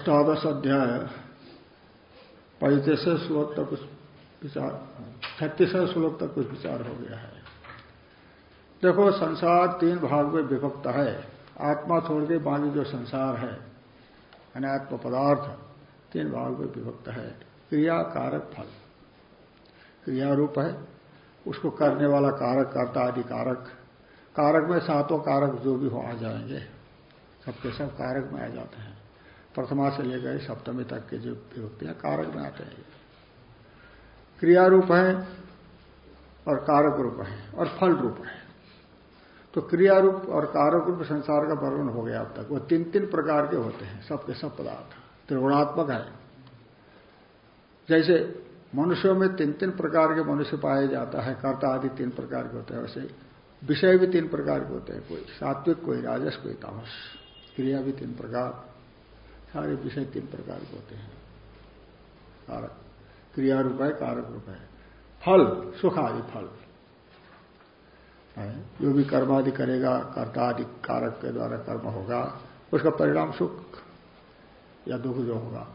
अष्टादश अध्याय पैंतीस श्लोक तक कुछ विचार छत्तीस श्लोक तक कुछ विचार हो गया है। देखो, संसार तीन भाग में विभक्त है। आत्मा छोड़ के बाकी जो संसार है यानी आत्म पदार्थ, तीन भाग में विभक्त है। क्रिया कारक फल। क्रिया रूप है, उसको करने वाला कारक, करता आदि कारक। कारक में सातों कारक जो भी हो, आ जाएँगे। सबके सब कारक में आ जाते हैं। प्रथमा से लेकर सप्तमी तक के जो विभक्ति हैं कारक आते हैं। क्रिया रूप है और कारक रूप है और फल रूप है। तो क्रिया रूप और कारक रूप संसार का वर्णन हो गया अब तक। वो तीन तीन प्रकार के होते हैं, सबके सब पदार्थ। त्रिगुणात्मक है। जैसे मनुष्यों में तीन तीन प्रकार के मनुष्य पाए जाता है, कर्ता आदि तीन प्रकार के होते हैं। वैसे विषय भी तीन प्रकार के होते हैं। कोई सात्विक, कोई राजस, कोई तामस। क्रिया भी तीन प्रकार। सारे विषय तीन प्रकार के होते हैं। कारक। क्रिया रूप है कारक रूप है फल सुख आदि फल जो भी कर्म आदि करेगा कर्ता आदि कारक के द्वारा कर्म होगा, उसका परिणाम सुख या दुख जो होगा,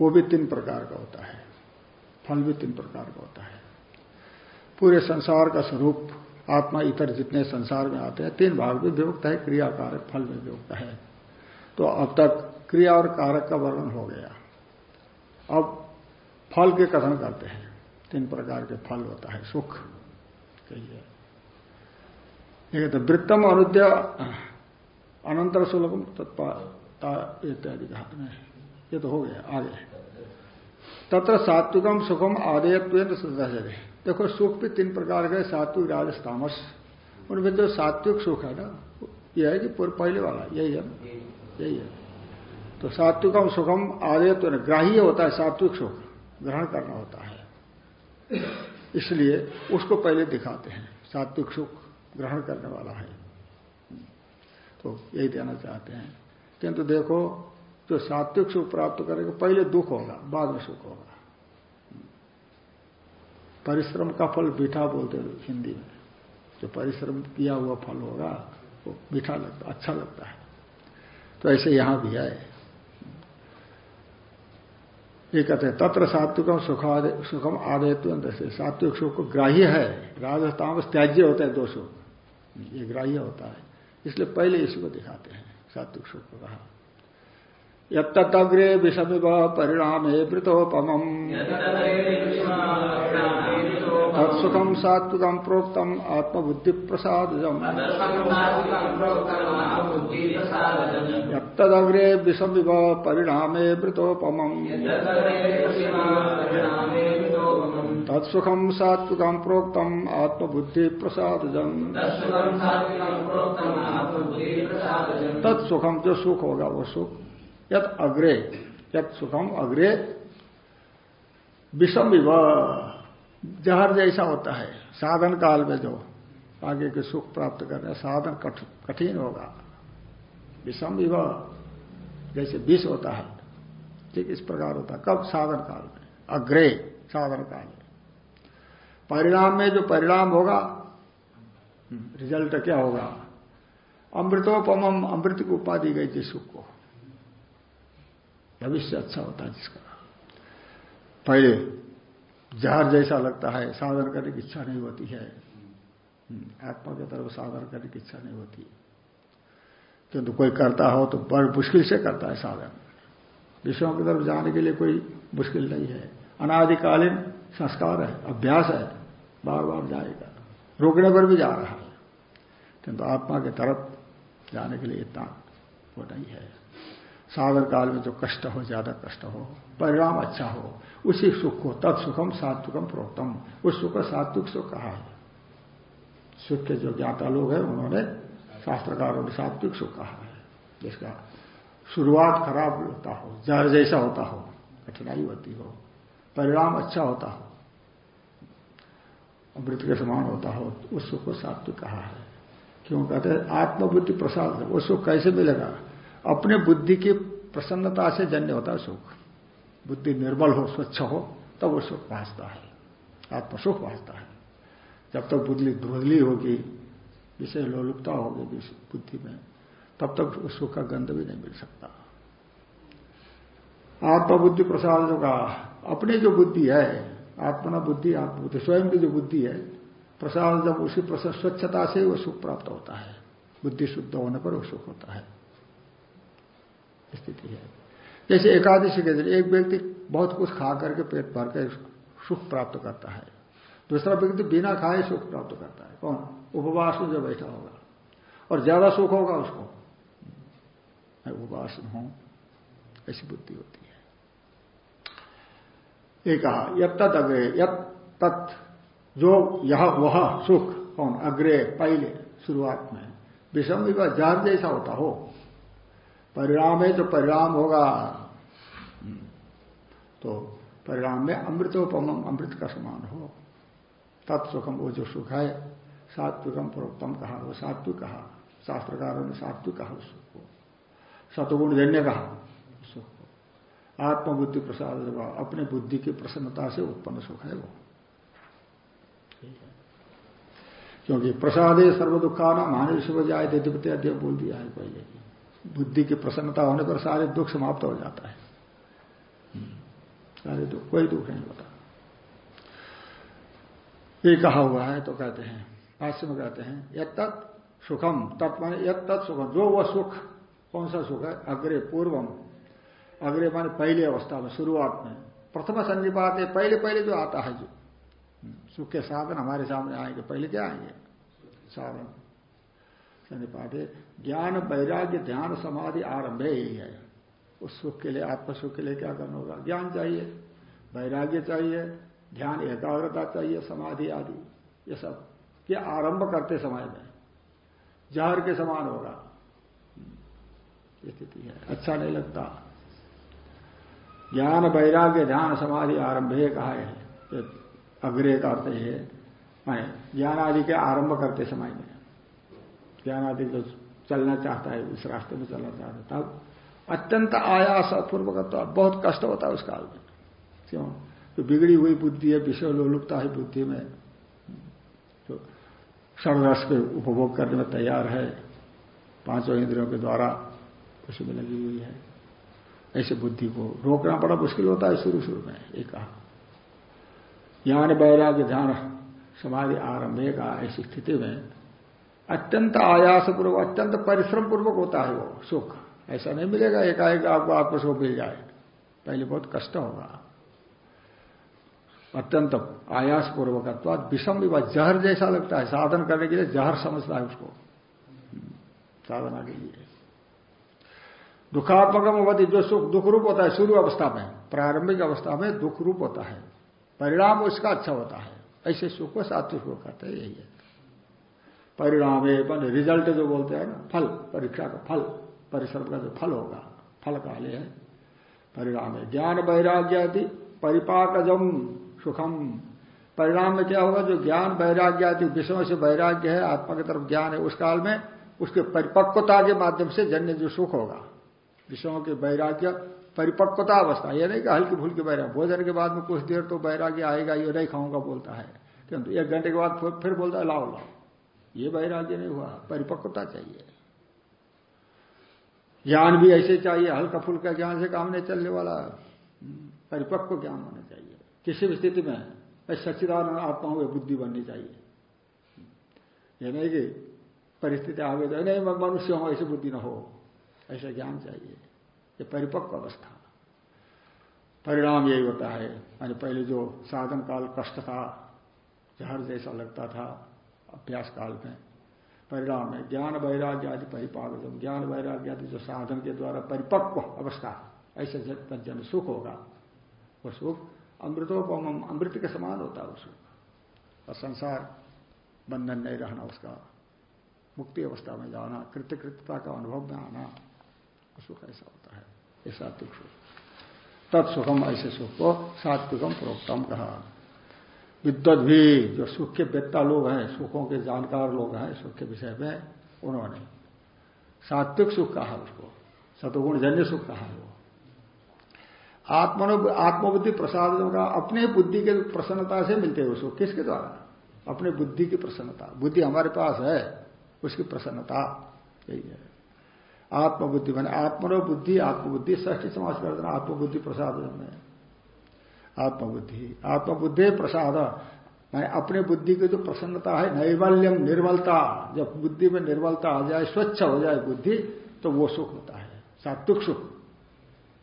वो भी तीन प्रकार का होता है। फल भी तीन प्रकार का होता है। पूरे संसार का स्वरूप, आत्मा, इतर जितने संसार में आते हैं, तीन भाग में विभक्त है क्रिया कारक फल में विभक्त है। तो अब तक क्रिया और कारक का वर्णन हो गया। अब फल के कथन करते हैं। तीन प्रकार के फल होता है, सुख कहिए। एक तो वृत्तम अनुद्य अनंतर, सुलभम इत्यादि कहा ये तो हो गया, आगे। तत्र सात्विकम, सुखम आदेयत्व देखो, सुख भी तीन प्रकार के सात्विक, राजस, तामस। उनमें जो सात्विक सुख है ना यह है कि पहले वाला, यही है यही है। तो सात्विकम सुखम आदेयत्व ग्राह्य होता है, सात्विक सुख ग्रहण करना होता है। इसलिए उसको पहले दिखाते हैं, सात्विक सुख ग्रहण करने वाला है। तो यही देना चाहते हैं। किंतु देखो, जो सात्विक सुख प्राप्त करेगा, पहले दुख होगा, बाद में सुख होगा। परिश्रम का फल मीठा बोलते हिंदी में। जो परिश्रम किया हुआ फल होगा, वो मीठा लगता अच्छा लगता है। तो ऐसे यहाँ भी है ये कहते हैं, तत्र सात्विकम सुखम आदयत्व सात्विक सुख को ग्राह्य है, राजस्थान त्याज्य होता है दो सुख ये ग्राह्य होता है। इसलिए पहले इसको दिखाते हैं, सात्विक सुख को कहा। यत्तग्रे विषम परिणाम वृतोपम तत्सुखम सात्विकम प्रोक्तम आत्मबुद्धि प्रसाद यत्तग्रे विषम विव परिणाम वृतोपम तत्सुखम सात्विकम प्रोक्तम आत्मबुद्धि प्रसाद तत्सुखम जो सुख होगा वो सुख। यत अग्रे, यत सुखम अग्रे विषम जहर जैसा होता है, साधन काल में जो आगे के सुख प्राप्त करने साधन कठिन होगा। विषम जैसे विष होता है, ठीक इस प्रकार होता है। कब? साधन काल में। अग्रे, साधन काल में। परिणाम में जो परिणाम होगा, रिज़ल्ट क्या होगा? अमृतोपम, अमृत की उपाधि गई थी सुख को। भविष्य अच्छा होता है जिसका। पहले जहर जैसा लगता है साधन करने की इच्छा नहीं होती है। हम्म, आत्मा की तरफ़ साधन करने की इच्छा नहीं होती। किंतु कोई करता हो तो बड़ मुश्किल से करता है साधन। विषयों की तरफ़ जाने के लिए कोई मुश्किल नहीं है। अनादिकालीन संस्कार है अभ्यास है बार बार जाएगा। रोकने पर भी जा रहा है। किंतु आत्मा की तरफ़ जाने के लिए इतना वो नहीं है। साधन काल में जो कष्ट हो, ज़्यादा कष्ट हो, परिणाम अच्छा हो, उसी सुख को तत्सुखम सात्विकम प्रोक्तम। उस सुख को सात्विक सुख कहा है। सुख के जो ज्ञाता लोग हैं, उन्होंने शास्त्रकारों ने सात्विक सुख कहा है, जिसका शुरुआत खराब होता हो जहर जैसा होता हो, कठिनाई होती हो, परिणाम अच्छा होता हो, अमृत के समान होता हो, उस सुख को सात्विक कहा है। क्यों कहते हैं? आत्मबुद्धि प्रसाद वो सुख कैसे मिलेगा? अपने बुद्धि की प्रसन्नता से जन्य होता है सुख। बुद्धि निर्बल हो, स्वच्छ हो, तब वो सुख भाजता है। आत्मसुख भाजता है। जब तक तो बुद्धि धुंधली होगी, विषय लोलुपता होगी बुद्धि में, तब तक उस सुख का गंध भी नहीं मिल सकता। आत्मबुद्धि प्रसाद जो कहा, अपनी जो बुद्धि है, आत्मना बुद्धि, आत्मबुद्धि, स्वयं की जो बुद्धि है, प्रसाद जब उसी स्वच्छता से वो सुख प्राप्त होता है। बुद्धि शुद्ध होने पर वो सुख होता है। स्थिति है। जैसे एकादशी के दिन एक व्यक्ति बहुत कुछ खा करके पेट भर कर सुख प्राप्त करता है। दूसरा व्यक्ति बिना खाए सुख प्राप्त करता है। कौन? उपवास में जो बैठा होगा। और ज़्यादा सुख होगा उसको? मैं उपवास में हूँ। ऐसी बुद्धि होती है। एक कहा यद अग्रे यद तत् जो यह वह सुख, कौन? अग्रे, पहले, शुरुआत में। विषम विवाह जार जैसा होता हो। परिणाम है जो परिणाम होगा। तो परिणाम में अमृतोपम, अमृत का समान हो। तत्सुखम वो जो सुख है, सात्विकम प्रोक्तम कहा, वो सात्विक कहा। शास्त्रकारों ने सात्विक कहा उस सुख को। सतगुण जन्य कहा उस सुख को। आत्मबुद्धि प्रसाद अपने बुद्धि की प्रसन्नता से उत्पन्न सुख है वो। क्योंकि प्रसादे सर्व दुखा ना मानव शुभ जाए अध्यय बोल दिया है पहले। बुद्धि की प्रसन्नता होने पर सारे दुख समाप्त हो जाता है। सारे दुख, कोई दुख नहीं होता। ये कहा हुआ है तो कहते हैं, भाष्य में कहते हैं यद तत् सुखम, तत् माने यद तत् सुखम। जो वह सुख, कौन सा सुख है? अग्रे, पूर्वम। अग्रे माने पहली अवस्था में, शुरुआत में। प्रथम सन्निपात है पहले पहले जो आता है, जो। सुख के साधन हमारे सामने आएँगे, पहले क्या आएँगे? साधन। सन्निपात है ज्ञान वैराग्य ध्यान समाधि आरंभ यही है। उस सुख के लिए आत्म सुख के लिए क्या करना होगा? ज्ञान चाहिए, वैराग्य चाहिए, ध्यान, एकाग्रता चाहिए, समाधि आदि, ये सब। ये आरंभ करते समय में, जहर के समान होगा। स्थिति है। अच्छा नहीं लगता। ज्ञान, वैराग्य, ध्यान, समाधि आरंभ कहा है। अग्रे का अर्थ है। ज्ञान आदि के आरंभ करते समय में। ज्ञान आदि जो चलना चाहता है, इस रास्ते में चलना चाहता है, तब अत्यंत आयास पूर्वक बहुत कष्ट होता है उस काल में। क्यों? तो बिगड़ी हुई बुद्धि है, विषय लोलुपता है बुद्धि में। तो षणरस के उपभोग करने में तैयार है। पाँचों इंद्रियों के द्वारा उसमें लगी हुई है। ऐसे बुद्धि को रोकना बड़ा मुश्किल होता है शुरू शुरू में, एक कहा ज्ञान, वैराग्य, ध्यान, समाधि आरंभ का ऐसी स्थिति में अत्यंत आयास पूर्वक अत्यंत परिश्रम पूर्वक होता है वो, सुख। ऐसा नहीं मिलेगा एकाएक आपको आपको सुख मिल जाए पहले बहुत कष्ट होगा। अत्यंत आयास पूर्वक विषम विवाह जहर जैसा लगता है। साधन करने के लिए जहर समझता है उसको। साधना के लिए। दुखात्मक अवधि, जो सुख, दुख रूप होता है, शुरू अवस्था में, प्रारंभिक अवस्था में दुख रूप होता है। परिणाम उसका अच्छा होता है। ऐसे सुख को सात्विक को कहते हैं, यही है। परिणाम रिज़ल्ट जो बोलते हैं ना, फल, परीक्षा का फल परिश्रम का जो फल होगा, फल काले है, परिणाम है। ज्ञान वैराग्य आदि परिपाकजम सुखम। परिणाम में क्या होगा, जो ज्ञान वैराग्य आदि विषयों से वैराग्य है, आत्मा की तरफ़ ज्ञान है, उस काल में उसके परिपक्वता के माध्यम से जन्य जो सुख होगा, विषयों के वैराग्य, परिपक्वता अवस्था यह नहीं कि हल्की फुल्की वैराग्य, भोजन के बाद में कुछ देर तो वैराग्य आएगा, ये नहीं खाऊँगा बोलता है। किंतु एक घंटे के बाद फिर बोलता है, लाओ लाओ। ये वैराग्य नहीं हुआ, परिपक्वता चाहिए। ज्ञान भी ऐसे चाहिए, हल्का फुल्का ज्ञान से काम नहीं चलने वाला। परिपक्व ज्ञान होना चाहिए। किसी भी स्थिति में सच्चिदानंद आत्मा हुए, बुद्धि बननी चाहिए। यह नहीं कि परिस्थिति आगे जाए नहीं, मैं मनुष्य हूँ, ऐसी बुद्धि ना हो। ऐसा ज्ञान चाहिए। ये परिपक्व अवस्था। परिणाम यही होता है। यानी पहले जो साधन काल कष्ट था, जहर जैसा लगता था अभ्यास काल में परिणाम में ज्ञान वैराग्य आदि परिपाक ज्ञान वैराग्य आदि जो साधन के द्वारा परिपक्व अवस्था ऐसे जन सुख होगा। वो सुख अमृतोपम अमृत के समान होता है वो सुख। और संसार बंधन नहीं रहना उसका। मुक्ति अवस्था में जाना कृत्यकृत्यता का अनुभव में आना सुख ऐसा होता है। सात्विक सुख। तत्सुखम, ऐसे सुख को सात्विकम प्रोक्तम कहा। विद्वत भी, जो सुख के वेत्ता लोग हैं, सुखों के जानकार लोग हैं, सुख के विषय में उन्होंने सात्विक सुख कहा उसको सतुगुण जन्य सुख कहा वो। आत्मनो, आत्मबुद्धि प्रसाद का अपने बुद्धि के प्रसन्नता से मिलते हैं उसको। किसके द्वारा? अपने बुद्धि की प्रसन्नता। बुद्धि हमारे पास है, उसकी प्रसन्नता। यही है। आत्मबुद्धि मैंने आत्मनो बुद्धि, आत्मबुद्धि ष्ठी समाज कर देना, आत्मबुद्धि प्रसाद में। आत्मबुद्धि। आत्मबुद्धि प्रसाद। मैंने अपने बुद्धि की जो प्रसन्नता है, नैवल्यम निर्मलता जब बुद्धि में निर्मलता आ जाए, स्वच्छ हो जाए बुद्धि तो वो सुख होता है। सात्विक सुख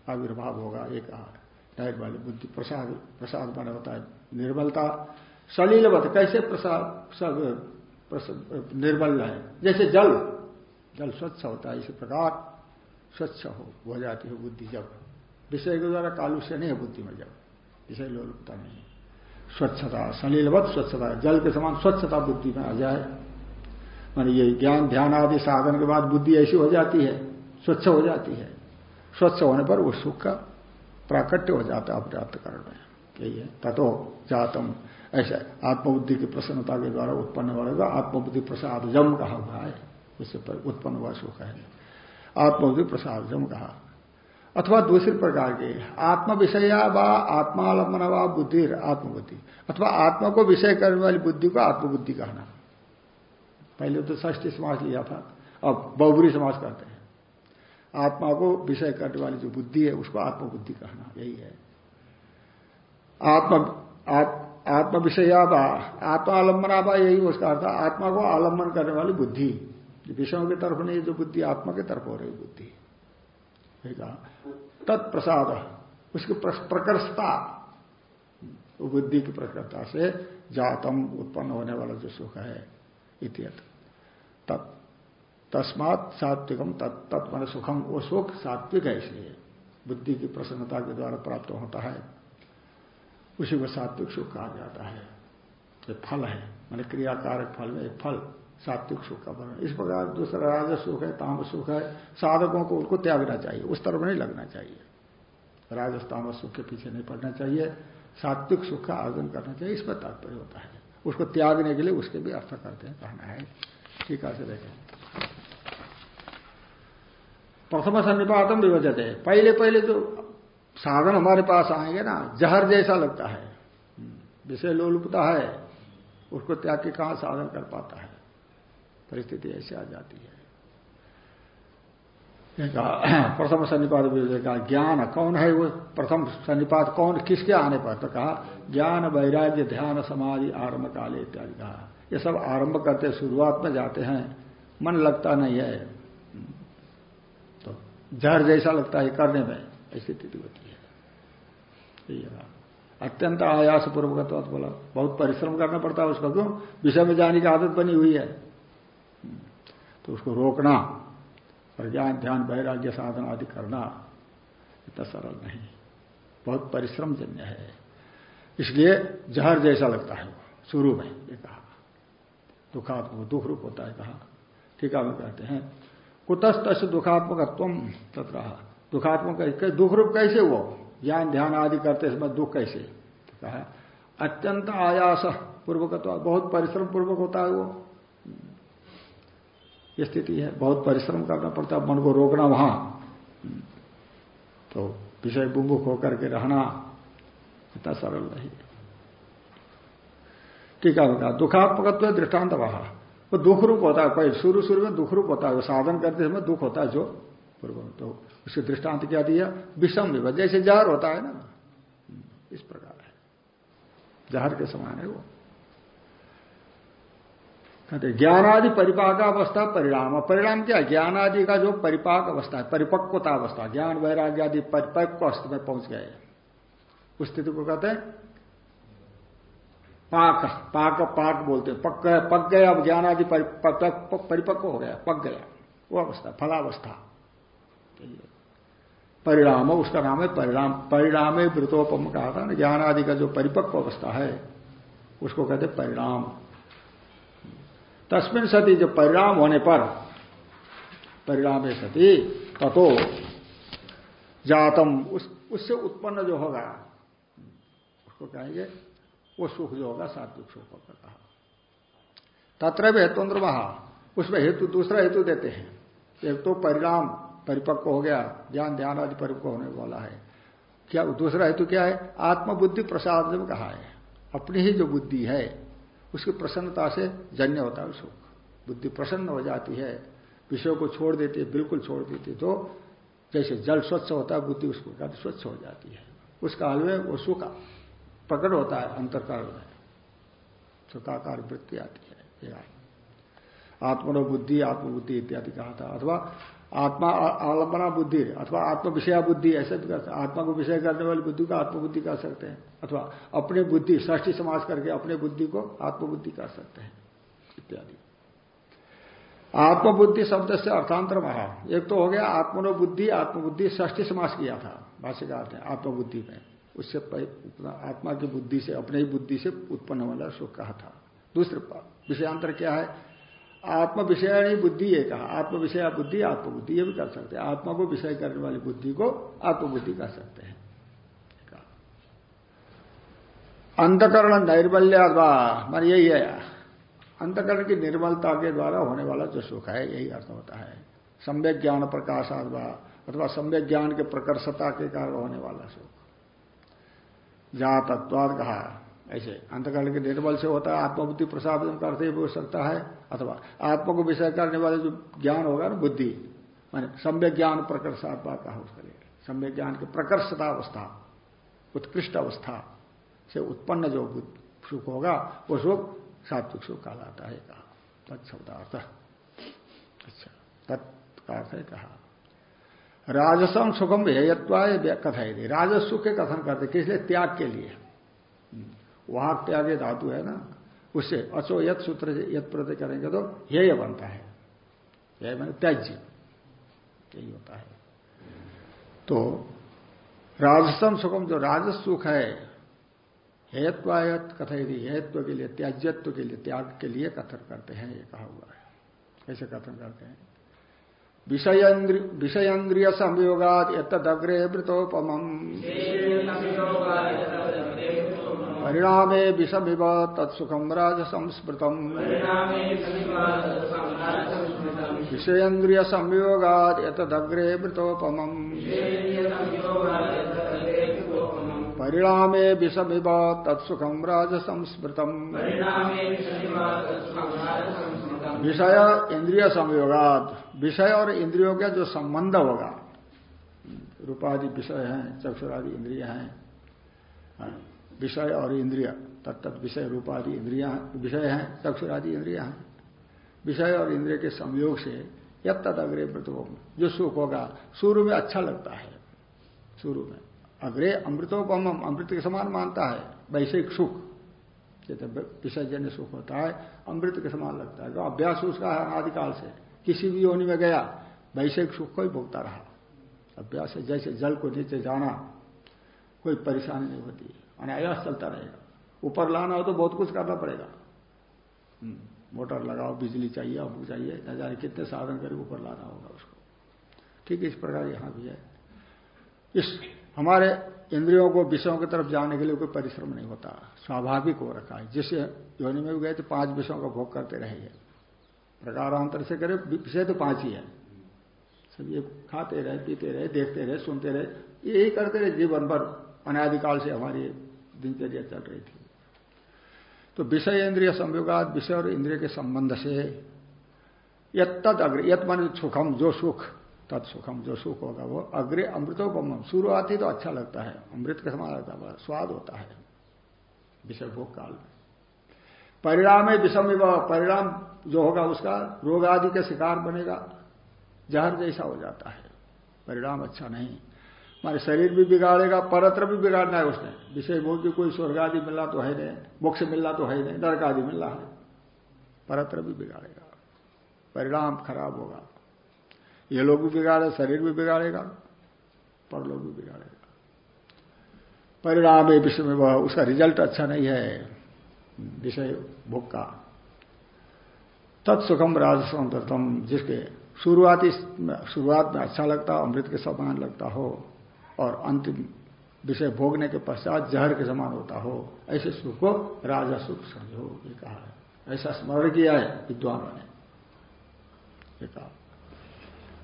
आविर्भाव होगा, एक नैर्मल्य बुद्धि, प्रसाद प्रसाद बना होता है निर्मलता सलीलवत, कैसे प्रसाद, सब है? जैसे जल जल स्वच्छ होता है, इसी प्रकार स्वच्छ हो हो जाती है बुद्धि जब। विषय के द्वारा कालुष्य नहीं है बुद्धि में जब। विषय लोलुपता नहीं स्वच्छता, सलीलवत स्वच्छता, जल के समान स्वच्छता बुद्धि में आ जाए। मान ये ज्ञान, ध्यान आदि साधन के बाद बुद्धि ऐसी हो जाती है, स्वच्छ हो जाती है। स्वच्छ होने पर वो सुख का प्राकट्य हो जाता है अपने करण में। यही है। तथो जातम। ऐसा आत्मबुद्धि की प्रसन्नता के द्वारा उत्पन्न होगा आत्मबुद्धि प्रसाद जम कहा हुआ है। उससे उत्पन्न हुआ सुख है। आत्मबुद्धि प्रसाद जम कहा। अथवा दूसरे प्रकार के, आत्म विषया व आत्मालंबन व बुद्धि आत्मबुद्धि, अथवा आत्मा को विषय करने वाली बुद्धि को आत्मबुद्धि कहना। पहले तो ष्ठी समाज लिया था, अब बहुबरी समाज कहते हैं। आत्मा को विषय करने वाली जो बुद्धि है, उसको आत्मबुद्धि कहना, यही है। आत्म आत्म विषया बा आत्मालंबना बा यही उसका अर्थ आत्मा को आलंबन करने वाली बुद्धि। विषयों की तरफ़ नहीं, जो बुद्धि आत्मा की तरफ़ हो रही बुद्धि। तत्प्रसाद, उसकी प्रकर्षता बुद्धि की प्रकरता से जातम उत्पन्न होने वाला जो सुख है इतियत तस्मात सात्विकम तत्म सुखम वो सुख सात्विक है इसलिए, बुद्धि की प्रसन्नता के द्वारा प्राप्त होता है। उसी को सात्विक सुख कहा जाता है। फल है, मान क्रियाकारक फल में एक फल। सात्विक सुख का वर्णन। इस प्रकार दूसरा राजा सुख है, तामस सुख है। साधकों को उनको त्यागना चाहिए, उस तरफ़ नहीं लगना चाहिए। राजस तामस सुख के पीछे नहीं पड़ना चाहिए। सात्विक सुख का आर्जन करना चाहिए इस पर तात्पर्य होता है। उसको त्यागने के लिए उसके भी अर्थ करते हैं, कहना है। ठीक है से देखें प्रथम सन्निपातम विभजते। पहले पहले जो साधन हमारे पास आएँगे ना, जहर जैसा लगता है। विषय लोलुपता है। उसको त्याग के कहा साधन कर पाता है? परिस्थिति ऐसी आ जाती है। प्रथम सन्निपात कहा ज्ञान कौन है वो? प्रथम सन्निपात कौन? किसके आने पर? तो कहा, ज्ञान, वैराग्य, ध्यान, समाधि, आरंभ काले इत्यादि कहा। ये सब आरंभ करते, शुरुआत में जाते हैं। मन लगता नहीं है। तो जहर जैसा लगता है करने में। ऐसी स्थिति होती है। अत्यंत आयास पूर्वक बोला। बहुत परिश्रम करना पड़ता है उसका। क्यों? विषय में जाने की आदत बनी हुई है। तो उसको रोकना और ज्ञान ध्यान, वैराग्य साधन आदि करना, इतना सरल नहीं। बहुत परिश्रम जन्य है। इसलिए जहर जैसा लगता है वो, शुरू में ये कहा। दुखात्मक दुख रूप होता है कहा। ठीक है कहते हैं कुतस्त दुखात्मक तुम तथा दुखात्मक दुख रूप कैसे वो? ज्ञान, ध्यान आदि करते समय दुख कैसे? तो कहा, अत्यंत आयास पूर्वक बहुत परिश्रम पूर्वक होता है वो। ये स्थिति है। बहुत परिश्रम करना पड़ता है। मन को रोकना वहाँ। तो विषय बुमुख होकर के रहना इतना सरल नहीं। ठीक है, बता। दुखात्मक दृष्टांत वहा। वो दुख रूप होता है। कोई शुरू शुरू में दुख रूप होता है। वो साधन करते समय दुख होता है जो पूर्व तो उसके दृष्टांत क्या दिया? विषम विभज जैसे जहर होता है ना। इस प्रकार है। जहर के समान है वो। कहते ज्ञान आदि परिपाक अवस्था परिणाम परिणाम क्या ज्ञान आदि का जो परिपाक अवस्था है परिपक्वता अवस्था ज्ञान, वैराग्य आदि परिपक्व अवस्था में पहुँच गए। उस स्थिति को कहते हैं, पाक पाक पाक बोलते हैं। पक गया पक गया, अब ज्ञान आदि परिपक्व हो गया, पक गया। वो अवस्था, फलावस्था। परिणाम, उसका नाम है परिणाम। परिणाम वृतोपम कहा था ना ज्ञान आदि का जो परिपक्व अवस्था है, उसको कहते परिणाम। तस्मिन सती जो परिणाम होने पर, परिणाम सती, ततो जातम, उस, उससे उत्पन्न जो होगा, उसको कहेंगे, वो सुख जो होगा, सात्विक सुख होगा कहा तत्र भी हेतुन्द्र वहा उसमें हेतु, दूसरा हेतु देते हैं। एक तो परिणाम परिपक्व हो गया, ज्ञान, ध्यान आदि परिपक्व होने वाला है। क्या, दूसरा हेतु क्या है? आत्मबुद्धि प्रसाद कहा है, अपनी ही जो बुद्धि है उसकी प्रसन्नता से जन्य होता है सुख बुद्धि प्रसन्न हो जाती है, विषयों को छोड़ देती है, बिल्कुल छोड़ देती है तो जैसे जल स्वच्छ होता है, बुद्धि उसको प्रकार स्वच्छ हो जाती है। उस काल में वो सुख प्रकट होता है अंतरकाल में। सुखाकार वृत्ति आती है आत्मनो बुद्धि आत्मबुद्धि इत्यादि कहा था, अथवा आत्मा आलंबना बुद्धि अथवा आत्म विषया बुद्धि, ऐसे भी करते आत्मा को विषय करने वाली बुद्धि को आत्मबुद्धि कर सकते हैं। अथवा अपने बुद्धि ष्ठी समाज करके अपने बुद्धि को आत्मबुद्धि कर सकते हैं। इत्यादि। आत्मबुद्धि शब्द से अर्थांतर महा एक तो हो गया आत्मनोबुद्धि, आत्मबुद्धि ष्ठी समास किया था। भाष्यकार ने आत्मबुद्धि में। उससे आत्मा की बुद्धि से, अपने ही बुद्धि से उत्पन्न वाला सुख कहा था। दूसरे विषयांतर क्या है? आत्म विषय बुद्धि ये कहा आत्म विषय बुद्धि, आत्मबुद्धि, ये भी कर सकते हैं। आत्मा को विषय करने वाली बुद्धि को आत्मबुद्धि कर सकते हैं। अंतकरण नैर्मल्य मान यही है। अंतकरण की निर्मलता के द्वारा होने वाला जो सुख है, यही अर्थ होता है। सम्यक ज्ञान प्रकाश अथवा सम्यक ज्ञान के प्रकर्षता के कारण होने वाला सुख। जहाँ तत्वाद कहा। ऐसे। अंतकरण के निर्बल से होता है, आत्मबुद्धि प्रसाद करते भी हो सकता है, अथवा आत्मा को विषय करने वाले जो ज्ञान होगा ना, बुद्धि, माने सम्यक ज्ञान प्रकर्षात्मा कहा उसके लिए सम्यक ज्ञान की प्रकर्षता अवस्था, उत्कृष्ट अवस्था से उत्पन्न जो सुख होगा, वो सुख सात्विक सुख कहलाता है, कहा। तत्शब्दार्थ अच्छा तत्का है कहा। राजसम सुखम हेयत्वाय कथाई राजस सुख के कथन करते किसलिए? त्याग के लिए। त्यागे धातु है ना उससे अचो यथ सूत्र से यथ प्रत्यय करेंगे तो हेय बनता है। यह मैंने त्याज्य। यही होता है। तो राजसम सुखम जो राजस सुख है, हेयत्वायत कथयति हेयत्व के लिए, त्याज्यत्व के लिए, त्याग के लिए कथन करते हैं, ये कहा हुआ है। कैसे कथन करते हैं। विषयन्द्रिय संयोगाद यदग्रे मृतोपम परिणामे विषमिव तत्सुखम राज संस्मृतम विषयन्द्रिय संयोगाद यतदग्रे मृतोपम परिणामे विषमिव तत्सुखम राज संस्मृतम विषय इंद्रिय संयोगाद विषय और इंद्रियों का जो संबंध होगा। रूपादि विषय हैं चक्षुरादि इंद्रिय हैं। विषय और इंद्रिय तत्त विषय रूपादि इंद्रिया, विषय हैं, चक्षुरादि इंद्रिया हैं। विषय और इंद्रिय के संयोग से यद तद अग्रे मृतोपम जो सुख होगा, शुरू में अच्छा लगता है। शुरू में। अग्रे अमृतोपम अमृत के समान मानता है। वैश्विक सुख। जैसे विषय जन्य सुख होता है, अमृत के समान लगता है। जो अभ्यास उसका है आदिकाल से, किसी भी योनि में गया, वैश्विक सुख को ही भोगता रहा। अभ्यास जैसे जल को नीचे जाना, कोई परेशानी नहीं होती। अनायास चलता रहेगा। ऊपर लाना हो तो बहुत कुछ करना पड़ेगा। हम्म, मोटर लगाओ बिजली चाहिए अमुक चाहिए न जाने कितने साधन करके ऊपर लाना होगा उसको। ठीक है इस प्रकार यहाँ भी है। इस हमारे इंद्रियों को विषयों की तरफ़ जाने के लिए कोई परिश्रम नहीं होता। स्वाभाविक हो रखा है। जिस योनि में भी गए तो पाँच विषयों का भोग करते रहे प्रकारांतर से करे विषय तो पाँच ही है। सब ये खाते रहे पीते रहे देखते रहे सुनते रहे। यही करते रहे जीवन भर अनादिकाल से हमारी दिनचर्या चल रही थी। तो विषय इंद्रिय संयोगात विषय और इंद्रिय के संबंध से यद तद अग्र, यत मान सुखम, जो सुख तत्सुखम जो सुख होगा वो अग्रे अमृतोपम शुरुआत ही तो अच्छा लगता है। अमृत के समान लगता है स्वाद होता है विषय भोग काल में। परिणाम है विषम परिणाम जो होगा उसका रोग आदि के शिकार बनेगा। जहर जैसा हो जाता है। परिणाम अच्छा नहीं। हमारे शरीर भी बिगाड़ेगा, परत्र भी बिगाड़ना है उसने। विषय भोग की कोई स्वर्ग आदि मिलना तो है नहीं, मोक्ष मिलना तो है नहीं, नरक आदि मिलना है। परत्र भी बिगाड़ेगा। परिणाम खराब होगा। ये लोग भी बिगाड़े, शरीर भी बिगाड़ेगा पर लोग भी बिगाड़ेगा। परिणाम है विषय में वह, उसका रिज़ल्ट अच्छा नहीं है, विषय भोग का। तत्सुखम राजसंतम जिसके शुरुआती, शुरुआत में अच्छा लगता, अमृत के समान लगता हो। और अंतिम विषय भोगने के पश्चात जहर के समान होता हो, ऐसे सुख को राजा सुख समझो, ये कहा है। ऐसा स्मरण किया है विद्वानों ने। कहा।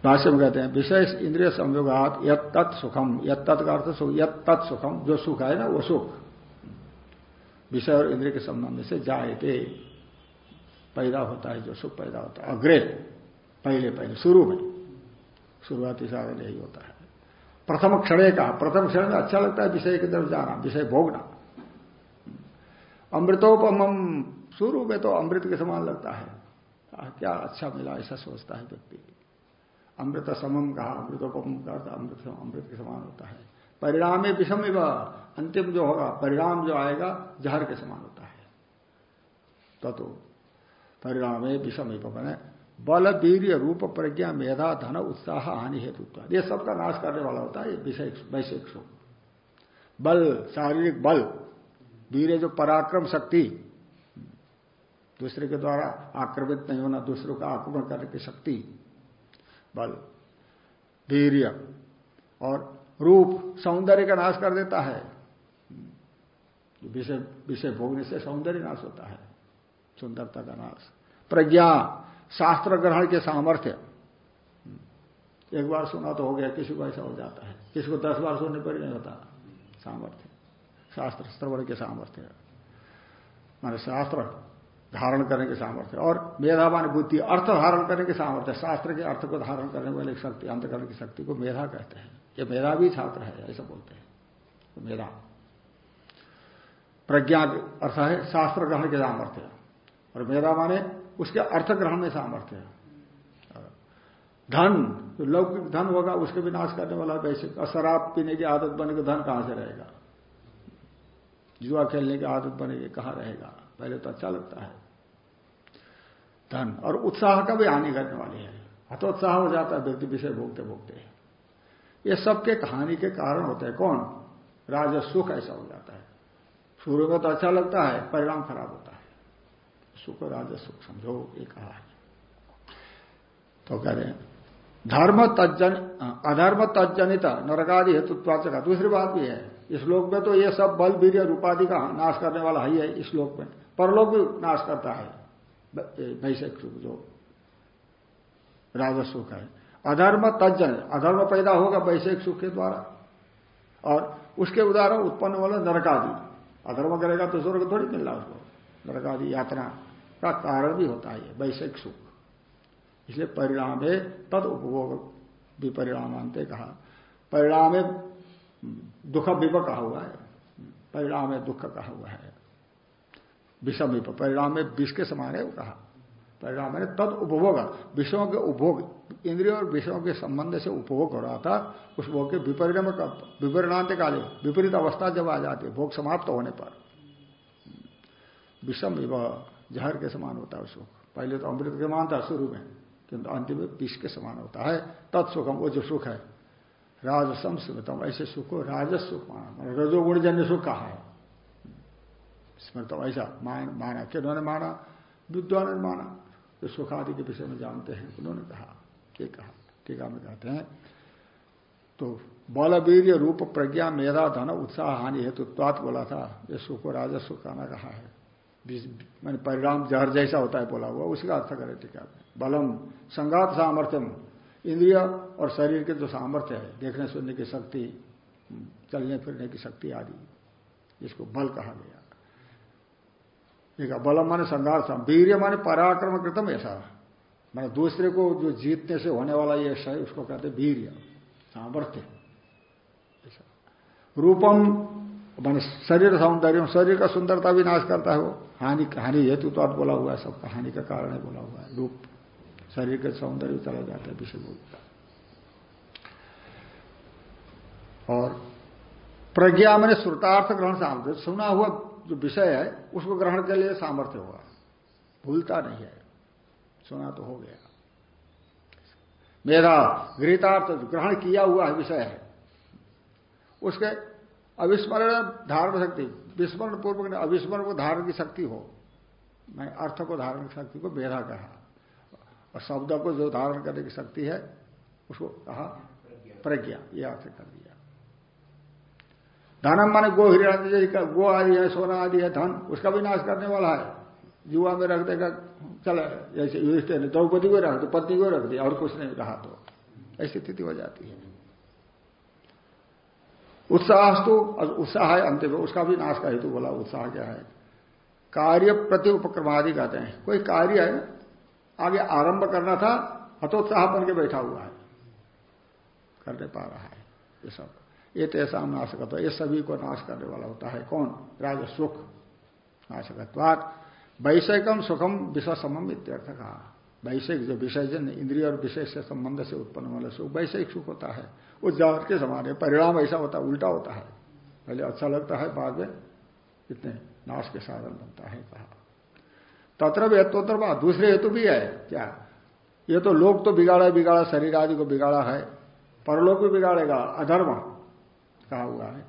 भाष्य में कहते हैं, विषय इंद्रिय संयोगात यत तत् सुखम। यत तत् का अर्थ सुख यत तत् सुखम। जो सुख है ना, वो सुख। विषय और इंद्रिय के संबंध से जायते। पैदा होता है जो सुख पैदा होता है। अग्रे, पहले पहले, शुरू में। शुरुआती साधन यही होता है। प्रथम क्षण का, प्रथम क्षण में अच्छा लगता है विषय की तरफ़ जाना, विषय भोगना। अमृतोपम, शुरू में तो अमृत के समान लगता है। क्या अच्छा मिला, ऐसा सोचता है व्यक्ति। अमृत समम कहा, अमृतोपम का अमृत अमृत के समान होता है। परिणाम विषम अंतिम जो होगा, परिणाम जो आएगा, जहर के समान होता है। तो परिणाम विषम बने। बल वीर रूप प्रज्ञा, मेधा, धन, उत्साह, हानि, हेतु। ये सबका नाश करने वाला होता है वैश्विक सुख बल, शारीरिक बल वीर जो पराक्रम शक्ति, दूसरे के द्वारा आक्रमित नहीं होना, दूसरों का आक्रमण करने की शक्ति, बल वीर्य और रूप, सौंदर्य का नाश कर देता है। विषय विषय भोगने से सौंदर्य नाश होता है, सुंदरता का नाश। प्रज्ञा शास्त्र ग्रहण के सामर्थ्य। एक बार सुना तो हो गया, किसी को ऐसा हो जाता है। किसी को दस बार सुनने पर नहीं होता। सामर्थ्य। शास्त्र, श्रवण के सामर्थ्य। माने शास्त्र धारण करने के सामर्थ्य। और मेधावान बुद्धि, अर्थ धारण करने के सामर्थ्य। शास्त्र के अर्थ को धारण करने वाली शक्ति, अंतकरण की शक्ति को मेधा कहते हैं। ये मेधावी छात्र है, ऐसा बोलते हैं। तो मेधा। प्रज्ञा अर्थ है शास्त्र ग्रहण के सामर्थ्य। और मेधा माने उसके अर्थ ग्रहण में सामर्थ्य है। धन, जो लौकिक धन होगा, उसके विनाश करने वाला वैसे शराब पीने की आदत बनेगी धन कहाँ से रहेगा? जुआ खेलने की आदत बनेगी कहाँ रहेगा? पहले तो अच्छा लगता है। धन, और उत्साह का भी हानि करने वाली है। हतोत्साह हो जाता है, व्यक्ति विषय भोगते भोगते। ये सबके कहानी के कारण होते हैं। कौन? राज सुख ऐसा हो जाता है। शुरू में तो अच्छा लगता है, परिणाम खराब होता है। सुख राज सुख समझो ये कहा तो कह रहे धर्म तजन अधर्म तजनित नरकादि हेतुत्वाचक दूसरी बात भी है, इस लोक में तो ये सब बल वीर रूपादि का नाश करने वाला ही है इस लोक में। परलोक भी नाश करता है वैश्विक सुख जो राजस सुख है। अधर्म तजन अधर्म पैदा होगा वैश्विक सुख के द्वारा, और उसके उदाहरण उत्पन्न वाला नरकादि। अधर्म करेगा तो स्वर्ग थोड़ी मिल रहा उसको, नरकादि यात्रा का कारण भी होता है, वैश्विक सुख। इसलिए परिणाम है, तद उपभोग विपरिणाम अंत कहा। परिणाम दुख विप कहा हुआ है। परिणाम दुख कहा हुआ है। विषम विप। परिणाम में विष के समान है वो कहा। परिणाम है, तद उपभोग। विषयों के उपभोग, इंद्रियों और विषयों के संबंध से उपभोग हो रहा था, उस भोग के विपरिणाम का, विपरिणांत काले, विपरीत अवस्था जब आ जाती है भोग समाप्त होने पर। विषम जहर के समान होता है सुख पहले तो अमृत के समान था शुरू में किंतु अंतिम में विष के समान होता है। तत्सुखम वो जो सुख है। राजसम स्मृतम ऐसे सुख को राजस सुख माना रजोगुण जन्य सुख कहा है। स्मृत ऐसा मान, माना किन्होंने माना विद्वान ने माना। जो सुख आदि के विषय में जानते हैं उन्होंने कहा ये कहा। टीका में कहते हैं। तो बलवीर रूप प्रज्ञा मेधा धन उत्साह हानि हेतुत्वात बोला था। ये सुख राजस्व कहना कहा है। मैंने परिणाम जहर जैसा होता है बोला हुआ, उसका अर्थ करे टीका में बलम संगात सामर्थ्यम। इंद्रिय और शरीर के जो सामर्थ्य है, देखने, सुनने की शक्ति, चलने, फिरने की शक्ति आदि, इसको बल कहा गया। ठीक है बलम माने संघार वीर माने पराक्रम कृतम ऐसा। मैंने दूसरे को जो जीतने से होने वाला ये है उसको कहते वीर सामर्थ्य। रूपम मान शरीर सौंदर्य, शरीर का सुंदरता भी नाश करता है वो। हानि हानि हेतु तो आप बोला हुआ है सबका, हानि का कारण है बोला हुआ है। रूप, शरीर के सौंदर्य चला जाता है, विषय बोलता और प्रज्ञा मैंने श्रुतार्थ ग्रहण सामर्थ्य। सुना हुआ जो विषय है, उसको ग्रहण के लिए सामर्थ्य होगा भूलता नहीं है। सुना तो हो गया। मेरा गृहतार्थ ग्रहण किया हुआ है, विषय है, उसके अविस्मरण धारण शक्ति, विस्मरण पूर्वक ने अविस्मरण को धारण की शक्ति हो। मैं अर्थ को धारण की शक्ति को मेरा कहा। और शब्द को जो धारण करने की शक्ति है, उसको कहा, प्रज्ञा यह अर्थ कर दिया। धनम माने गो हिरण गो आदि है, सोना आदि है, धन, उसका भी नाश करने वाला है। युवा में रख देगा, चले, जैसे युधिष्ठिर ने द्रौपदी को रख दो पत्नी को रख दिया, और कुछ नहीं कहा तो ऐसी स्थिति हो जाती है। उत्साह तो उत्साह है अंतिम उसका भी नाश का हेतु बोला, उत्साह क्या है? कार्य प्रति उपक्रमादि कहते हैं। कोई कार्य है, आगे आरंभ करना था, हतोत्साह बन के बैठा हुआ है। करने पा रहा है, ये सब। ये तैसा तो नाश करता ये सभी को नाश करने वाला होता है। कौन? राज सुख नाशकत्वात। वैषयिकम सुखम विषय समम इत्यर्थ कहा। वैषयिक जो विषय इंद्रिय और विषय से संबंध से उत्पन्न वाला सुख, वैषयिक सुख होता है। उस जात के समान है, परिणाम ऐसा होता है, उल्टा होता है। पहले अच्छा लगता है, बाद में इतने नाश के साधन बनता है, कहा। तत्र हेतुत्र दूसरे हेतु भी है, क्या? ये तो लोग तो बिगाड़ा बिगाड़ा, शरीर आदि को बिगाड़ा है, परलोक भी बिगाड़ेगा, अधर्म, कहा हुआ है।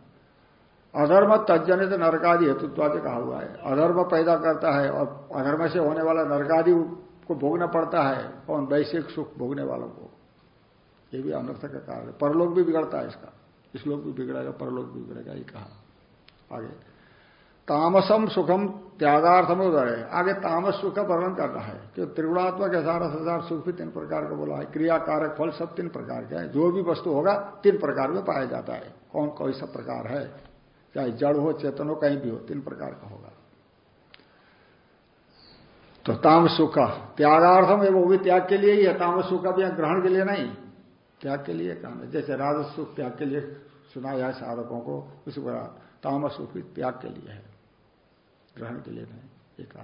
अधर्म तजनित नरकादि हेतुत्वाद कहा हुआ है। अधर्म पैदा करता है, और अधर्म से होने वाला नरकादि को भोगना पड़ता है, कौन? वैश्विक सुख भोगने वालों को। ये भी अनर्थ का कारण है। परलोक भी बिगड़ता है इसका। इस लोग भी बिगड़ेगा, परलोक भी बिगड़ेगा, ये कहा। आगे। तामसम सुखम त्यागार्थम उदर है। आगे तामस सुख का वर्णन कर रहा है कि त्रिगुणात्मक अठारह हज़ार सुख भी तीन प्रकार का बोला है। क्रियाकारक फल सब तीन प्रकार के हैं। जो भी वस्तु होगा, तीन प्रकार में पाया जाता है। कौन कौन सा प्रकार है? चाहे जड़ हो, चेतन हो, कहीं भी हो, तीन प्रकार का होगा। तो तामस सुख का। त्यागार्थम वो भी त्याग के लिए ही है। तामस सुख का भी ग्रहण के लिए नहीं। त्याग के लिए काम है। जैसे राजस्व त्याग के लिए सुनाया है साधकों को, उसी प्रकार तामस भी त्याग के लिए है। ग्रहण के लिए नहीं, ये एक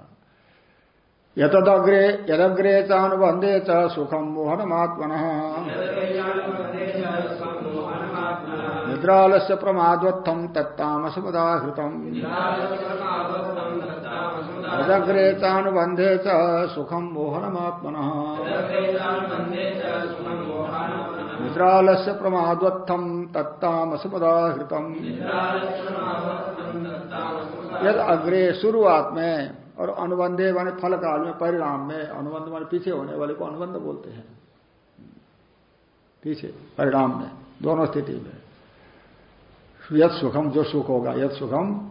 यदग्रे यदग्रे चानुबंधे च सुखम मोहनमात्मन। निद्रालस्य प्रमादत्थम तत्तामसमुदाहृतम। चानुबंधे च सुखम मोहनमात्मन। निद्रालस्य प्रमादवत्थम तत्तामसमुदाहृतम। यद अग्रे शुरुआत में और अनुबंधे माने फल काल में, परिणाम में, अनुबंध माने पीछे होने वाले को अनुबंध बोलते हैं। पीछे, परिणाम में, दोनों स्थिति में। यद सुखम जो सुख होगा। यद सुखम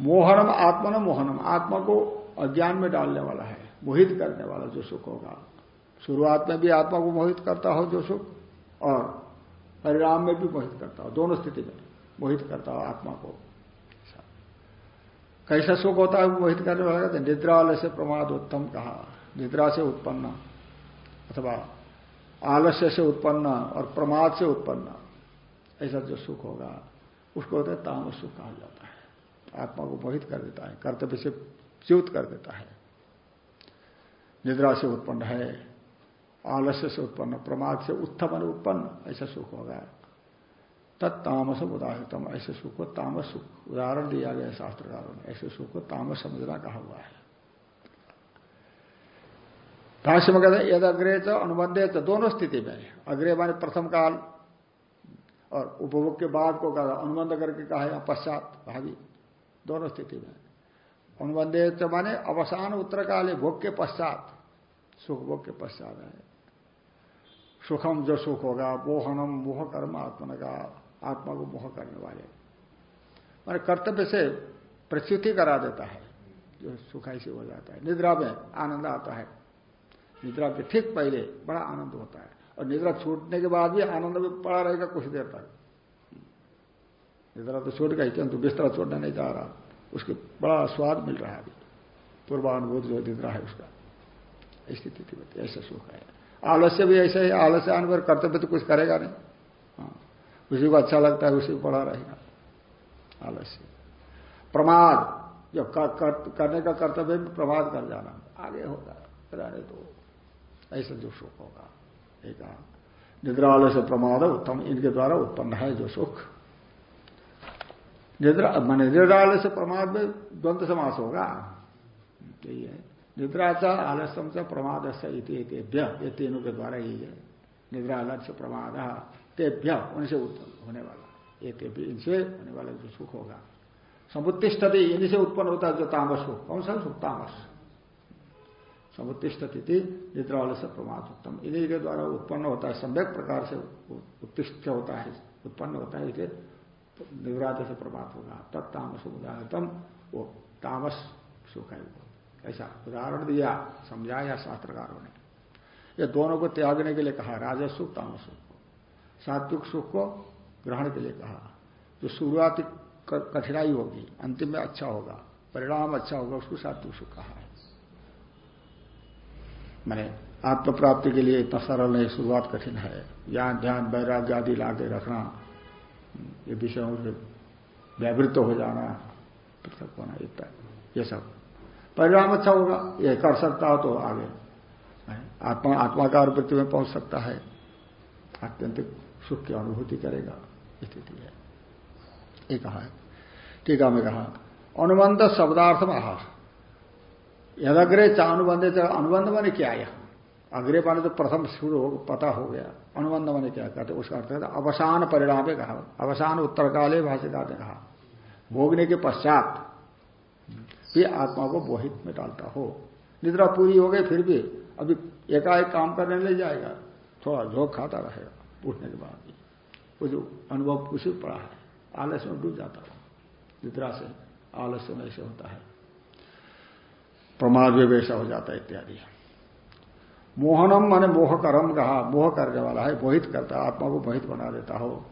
मोहनम आत्मा न मोहनम। आत्मा को अज्ञान में डालने वाला है, मोहित करने वाला जो सुख होगा। शुरुआत में भी आत्मा को मोहित करता हो जो सुख, और परिणाम में भी मोहित करता हो, दोनों स्थिति में मोहित करता हो आत्मा को। कैसा सुख होता है मोहित करने वाला? कहते निद्रा आलस्य प्रमाद उत्तम कहा। निद्रा से उत्पन्न, अथवा आलस्य से उत्पन्न और प्रमाद से उत्पन्न, ऐसा जो सुख होगा। उसको होता है तामस कहा जाता है। आत्मा को मोहित कर देता है, कर्तव्य से च्युत कर देता है। निद्रा से उत्पन्न है, आलस्य से उत्पन्न, प्रमाद से उत्थम उत्पन्न, ऐसा सुख होगा। तत्तामस उदाहरतम ऐसे सुख को तामस सुख, उदाहरण दिया गया शास्त्रकारों ने, ऐसे सुख को तामस समझना कहा हुआ है। भाष्य में कहते हैं यद अग्रे च अनुबंधे तो दोनों स्थिति में, अग्रे माने प्रथम काल और उपभोग के बाद को कहा, अनुबंध करके कहा, या पश्चात भावी दोनों स्थिति में। अनुबंधे च माने अवसान उत्तर काल भोग के पश्चात। सुख, भोग के पश्चात है। सुखम जो सुख होगा, मोहनम मोह कर्म आत्मन का आत्मा को मोह करने वाले। मान कर्तव्य से प्रस्तुति करा देता है। जो सुख से हो जाता है। निद्रा में आनंद आता है। निद्रा के ठीक पहले बड़ा आनंद होता है। और निद्रा छूटने के बाद भी आनंद में पड़ा रहेगा कुछ देर तक। निद्रा तो छूट गई किंतु बिस्तरा छोड़ने नहीं जा रहा। उसके बड़ा स्वाद मिल रहा है अभी। पूर्वानुभूत जो निद्रा है उसका। स्थिति ऐसा सुख है। आलस्य भी ऐसे ही आलस्य आने पर कर्तव्य तो कुछ करेगा नहीं। उसी को अच्छा लगता है उसी को पढ़ा रहेगा। आलस्य। प्रमाद। जो कर, कर, करने का कर्तव्य भी प्रमाद कर जाना। आगे होगा रहने तो ऐसा जो सुख होगा। एक निद्रा से प्रमाद उत्तम, इनके द्वारा उत्पन्न है जो सुख। निद्रा, मैंने निद्रा आलस्य प्रमाद में द्वंद्व समास होगा। यही है। निद्राचा आलस्यम से प्रमाद से ये तीनों के द्वारा यही है। निद्रा आलस्य प्रमाद तेभ्य उनसे उत्पन्न होने वाला। ये तेभ्य, इनसे होने वाला जो सुख होगा। समुत्तिष्ठति, इन्हीं से उत्पन्न होता है जो तामस हो कौन सा? सुख तामस। समुत्तिष्ठति निद्रा वाले से प्रमाद उत्तम इन्हीं के द्वारा उत्पन्न होता है, सम्यक प्रकार से उत्तिष्ठ होता है, उत्पन्न होता है, इसे निवरात से प्रमाद होगा। तब तामस उदाहरतम वो तामस सुख है ऐसा उदाहरण दिया, समझाया शास्त्रकारों ने। ये दोनों को त्यागने के लिए कहा राजस्व तामस। सुख को सात्विक सुख को ग्रहण के लिए कहा। जो शुरुआती कठिनाई होगी, अंतिम में अच्छा होगा, परिणाम अच्छा होगा, उसको सात्विक सुख कहा मैंने आत्म प्राप्ति के लिए इतना सरल नहीं, शुरुआत कठिन है। ज्ञान ध्यान, वैराग्य आदि लाके रखना, ये विषयों से व्यावृत्त हो जाना पृथक होना इतना ये सब। परिणाम अच्छा होगा, ये कर सकता हो तो आगे। आत्मा आत्माकार वृत्ति में पहुँच सकता है। अत्यंत सुख की अनुभूति करेगा स्थिति है। ये कहा है। टीका में कहा, अनुबंध शब्दार्थ में आह यदग्रे चानुबंध अनुबंध अनुबंध मैंने क्या यहाँ अग्रे माने तो प्रथम शुरू हो, पता हो गया। अनुबंध मैंने क्या कहते उसका अर्थ कहते अवसान परिणाम कहा। अवसान उत्तरकाले भाषिका ने कहा। भोगने के पश्चात भी आत्मा को मोहित में डालता हो। निद्रा पूरी हो गई, फिर भी अभी एकाएक काम करने ले जाएगा। थोड़ा झोंक खाता रहेगा, उठने के बाद भी। वो जो अनुभव उसी पड़ा है। आलस्य में डूब जाता है। निद्रा से आलस्य में ऐसे होता है। प्रमाद वैसा हो जाता है इत्यादि। मोहनम माने मोह करम कहा, मोह करने वाला है, मोहित करता आत्मा को मोहित बना देता हो,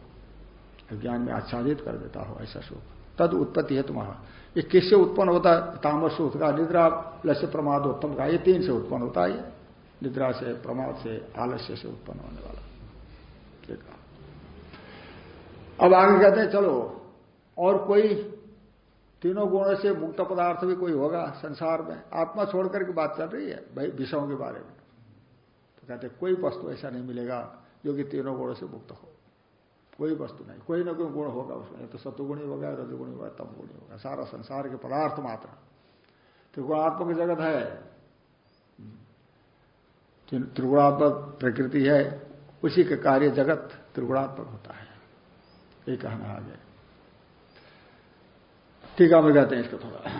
ज्ञान में आच्छादित कर देता हो, ऐसा सुख तद उत्पत्ति है तुम्हारा ये किससे उत्पन्न होता है? तामस सुख का निद्रा लस्य प्रमाद उत्तम का ये तीन से उत्पन्न होता है निद्रा से, प्रमाद से, आलस्य से उत्पन्न होने वाला। अब आगे कहते हैं, चलो, और कोई तीनों गुणों से मुक्त पदार्थ भी कोई होगा संसार में। आत्मा छोड़कर की बात चल रही है, भाई, विषयों के बारे में। तो कहते कोई वस्तु ऐसा नहीं मिलेगा जो कि तीनों गुणों से मुक्त हो। कोई वस्तु नहीं, कोई ना कोई गुण होगा उसमें। तो सतुगुणी होगा, रजगुणी होगा, तमगुणी होगा। सारा संसार के पदार्थ मात्र। त्रिगुणात्मक जगत है। त्रिगुणात्मक प्रकृति है। उसी के कार्य जगत त्रिगुणात्मक होता है। ये कहना आ आगे। टीका में कहते हैं इसको थोड़ा।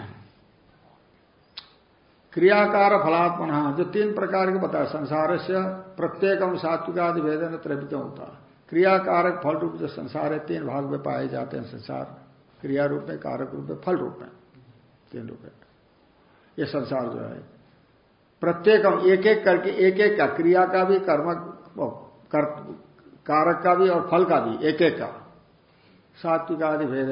क्रियाकार फलात्मना जो तीन प्रकार के बताया संसार से प्रत्येकम सात्विकादि भेदन त्रैवित होता। क्रियाकारक फल रूप जो संसार है तीन भाग में पाए जाते हैं संसार। क्रिया रूप में कारक रूप में फल रूप में। तीन रूप में। ये संसार जो है। प्रत्येकम एक एक करके एक एक का क्रिया का भी कर्म कर, कारक का भी और फल का भी एक एक का। सात्विक आदि भेद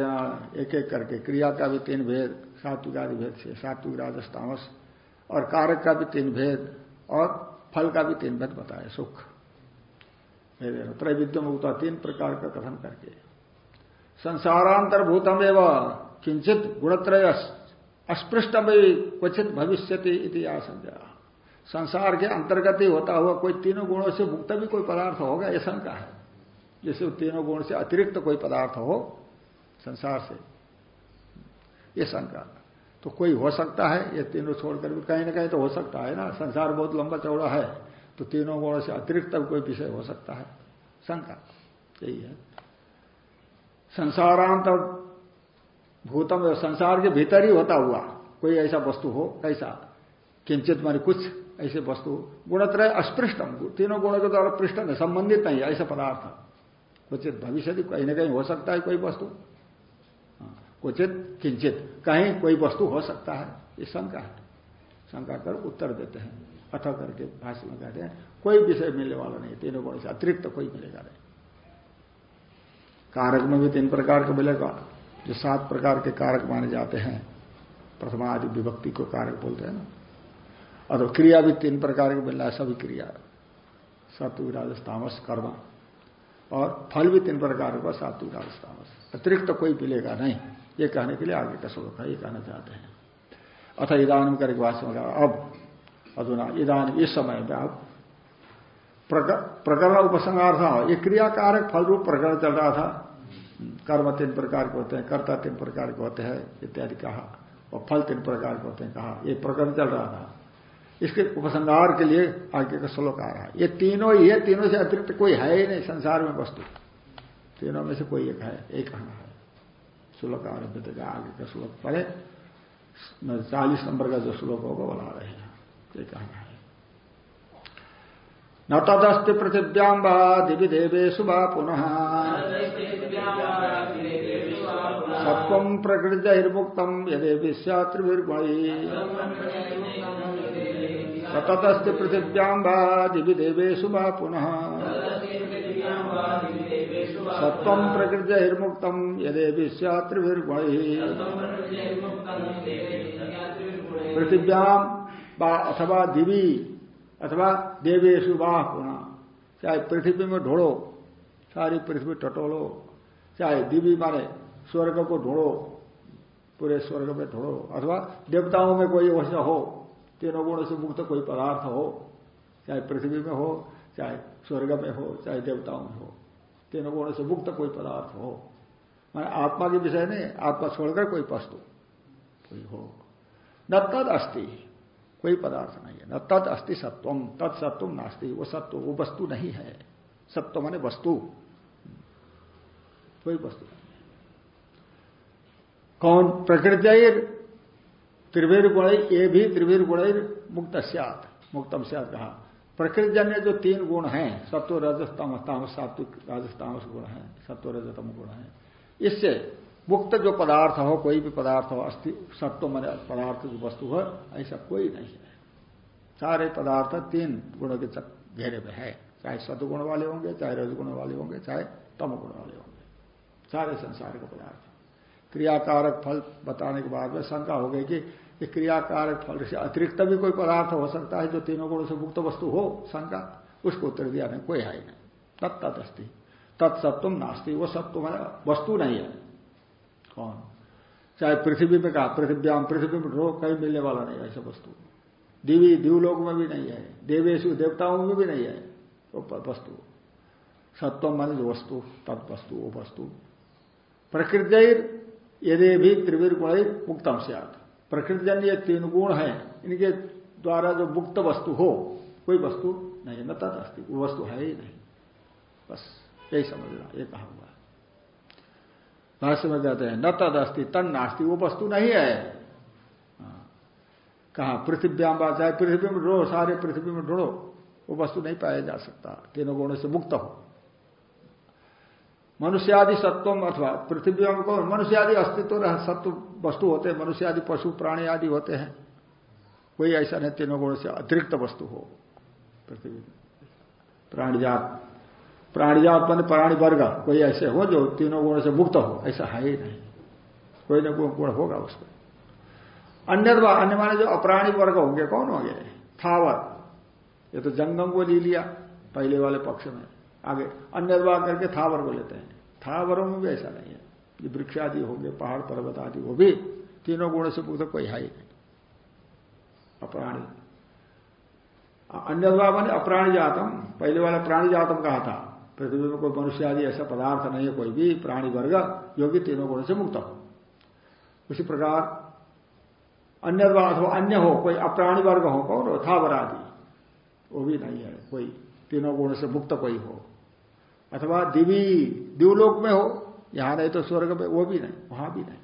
एक एक करके, क्रिया का भी तीन भेद सात्विक आदि भेद से सात्विक राजस तामस और कारक का भी तीन भेद, और फल का भी तीन भेद बताए सुख। भेद त्रैविद्य मुक्ता तीन प्रकार का कथन करके। संसारांतर्भूतम एवं, किंचित गुणत्रय अस्पृष्ट क्वचित भविष्यति इति आशंका। संसार के अंतर्गत ही होता हुआ कोई तीनों गुणों से मुक्त भी कोई पदार्थ होगा यह शंका है। जैसे तीनों गुण से अतिरिक्त कोई पदार्थ हो संसार से, ये शंका। तो कोई हो सकता है, ये तीनों छोड़कर भी कहीं ना कहीं तो हो सकता है ना। संसार बहुत लंबा चौड़ा है तो तीनों गुणों से अतिरिक्त कोई विषय हो सकता है। शंका, यही है। संसारांत भूतम संसार के भीतर ही होता हुआ कोई ऐसा वस्तु हो, कैसा? किंचित मानी कुछ ऐसे वस्तु। गुणत्रय अस्पृष्टम। तीनों गुणों के द्वारा पृष्ठ संबंधित नहीं ऐसा पदार्थ। क्वचित भविष्य कहीं ना कहीं हो सकता है कोई वस्तु। हाँ, क्वचित किंचित कहीं कोई वस्तु हो सकता है। ये शंका है। शंका कर उत्तर देते हैं। अथ करके भाष्य में कहते हैं कोई विषय मिलने वाला नहीं तीनों गुण से अतिरिक्त तो कोई मिलेगा नहीं। कारक में भी तीन प्रकार का मिलेगा। जो सात प्रकार के कारक माने जाते हैं प्रथमा आदि विभक्ति को कारक बोलते हैं ना। और क्रिया भी तीन प्रकार के मिल रहा है सभी क्रिया। सत्व राजस्थामस कर्म। और फल भी तीन प्रकार का सात्विक तामस अतिरिक्त तो कोई मिलेगा नहीं। ये कहने के लिए आगे का श्लोक है, ये कहना चाहते हैं। अथ इदान करके भाषण में अब, अधुना, इदान इस समय में अब प्रकरण उपसंहार था। ये क्रियाकारक फल रूप प्रकरण चल रहा था। कर्म तीन प्रकार के होते हैं, कर्ता तीन प्रकार के होते हैं, इत्यादि कहा। और फल तीन प्रकार के होते हैं कहा। ये प्रकरण चल रहा था। इसके उपसंहार के लिए आगे का श्लोक आ रहा है। ये तीनों ही है, तीनों से अतिरिक्त कोई है ही नहीं संसार में वस्तु। तीनों में से कोई एक है, एक कहना है? श्लोक आरंभ तक आगे का श्लोक पढ़े। चालीस नंबर का जो श्लोक होगा बना रहे हैं। ये कहना है? न तदस्ति पृथिव्याम दिवि देवेशु वा पुनः। सत्व प्रकृतिर्मुक्तम यदि विश्यात्रिर्गुणी सततस्ति पृथिव्यां वा देवेशु पुनः। सत्वम प्रकृति हिर्मुक्तम यदि त्रिभिर्गुण पृथिव्याम अथवा दिवी अथवा देवेशु वाह गुणा चाहे पृथ्वी में ढोड़ो सारी पृथ्वी टटोलो, चाहे दिवी माने स्वर्ग को ढोड़ो पूरे स्वर्ग में ढोड़ो अथवा देवताओं में कोई वैसा हो तीनों गुणों से मुक्त कोई पदार्थ हो, चाहे पृथ्वी में हो, चाहे स्वर्ग में हो, चाहे देवताओं में हो तीनों गुणों से मुक्त कोई पदार्थ हो। माने आत्मा के विषय नहीं, आत्मा छोड़कर कोई वस्तु, कोई हो। न तद अस्थि कोई पदार्थ नहीं है। न तद अस्थि सत्वम तद नास्ती, वो सत्व, वो वस्तु नहीं है। सत्व माने वस्तु। कोई वस्तु कौन? प्रकृति त्रिवेर गुण, ये भी त्रिवेर गुण मुक्त मुक्तम सियात कहा। प्रकृति जन्य जो तीन गुण हैं, सत्व रजस्तम तामस सात्विक राजस्तामस गुण है, सत्व रजतम गुण है। इससे मुक्त जो पदार्थ हो, कोई भी पदार्थ हो अस्थि सत्व मन पदार्थ जो वस्तु हो, ऐसा कोई नहीं है। सारे पदार्थ तीन गुणों के घेरे में है। चाहे सदगुण वाले होंगे, चाहे रजगुण वाले होंगे, चाहे तम गुण वाले होंगे। सारे संसार के पदार्थ क्रियाकारक फल बताने के बाद में शंका हो गई कि ये क्रियाकारक फल से अतिरिक्त भी कोई पदार्थ हो सकता है जो तीनों गुणों से मुक्त वस्तु हो? शंका। उसको उत्तर दिया, नहीं, कोई है ही नहीं। तत्त अस्थि तत्सत्व नास्ती। वो सब सत्व वस्तु नहीं है। कौन? चाहे पृथ्वी में कहा, पृथ्व्याम, पृथ्वी में रोग कहीं मिलने वाला नहीं है ऐसा वस्तु। दिवी, दिवलोक में भी नहीं है। देवेशु, देवताओं में भी नहीं है वो वस्तु। सत्वम मान जो वस्तु तत्वस्तु वस्तु, वो वस्तु। प्रकृति यदि भी त्रिवीर गुण मुक्तम से प्रकृति जन्य तीन गुण है, इनके द्वारा जो मुक्त वस्तु हो, कोई वस्तु नहीं, न तद अस्थि वो वस्तु है ही नहीं। बस, यही समझना ये कहा हुआ भाष्य में कहते हैं, न तद अस्थि तन नास्ती, वो वस्तु नहीं है। हाँ। कहा पृथ्व्याम चाहे पृथ्वी में ढूंढो सारे पृथ्वी में ढूंढो, वो वस्तु नहीं पाया जा सकता, तीनों गुणों से मुक्त हो। मनुष्यादि सत्वम अथवा पृथ्वी को मनुष्यादि अस्तित्व सत्व वस्तु होते हैं, मनुष्यादि पशु प्राणी आदि होते हैं। कोई ऐसा नहीं, तीनों गुणों से अतिरिक्त वस्तु हो। पृथ्वी, प्राणिजात प्राणिजात मान प्राणी वर्ग, कोई ऐसे हो जो तीनों गुणों से मुक्त हो, ऐसा है ही नहीं। कोई ना कोई गुण होगा उसमें। अन्य अन्य माने जो अप्राणी वर्ग होंगे, कौन होंगे? थावर। ये तो जंगम को ले लिया, पहले वाले पक्ष में। आगे अन्य करके थावर को लेते हैं। थावरों में भी ऐसा नहीं है। ये वृक्ष आदि होंगे पहाड़, पर्वत आदि, वो भी तीनों गुणों से मुक्त कोई है ही नहीं। अप्राणी। अन्य मैंने अप्राणी जातम पहले वाला प्राणी जातम कहा था। पृथ्वी में कोई मनुष्य आदि ऐसा पदार्थ नहीं है, कोई भी प्राणी वर्ग जो कि तीनों गुणों से मुक्त हो। उसी प्रकार अन्य अथवा अन्य हो, कोई अप्राणी वर्ग हो, कौन हो? थावर आदि। वो भी नहीं है। कोई तीनों गुणों से मुक्त कोई हो। अथवा दिवी दिवलोक में हो, यहाँ नहीं तो स्वर्ग में, वो भी नहीं, वहाँ भी नहीं।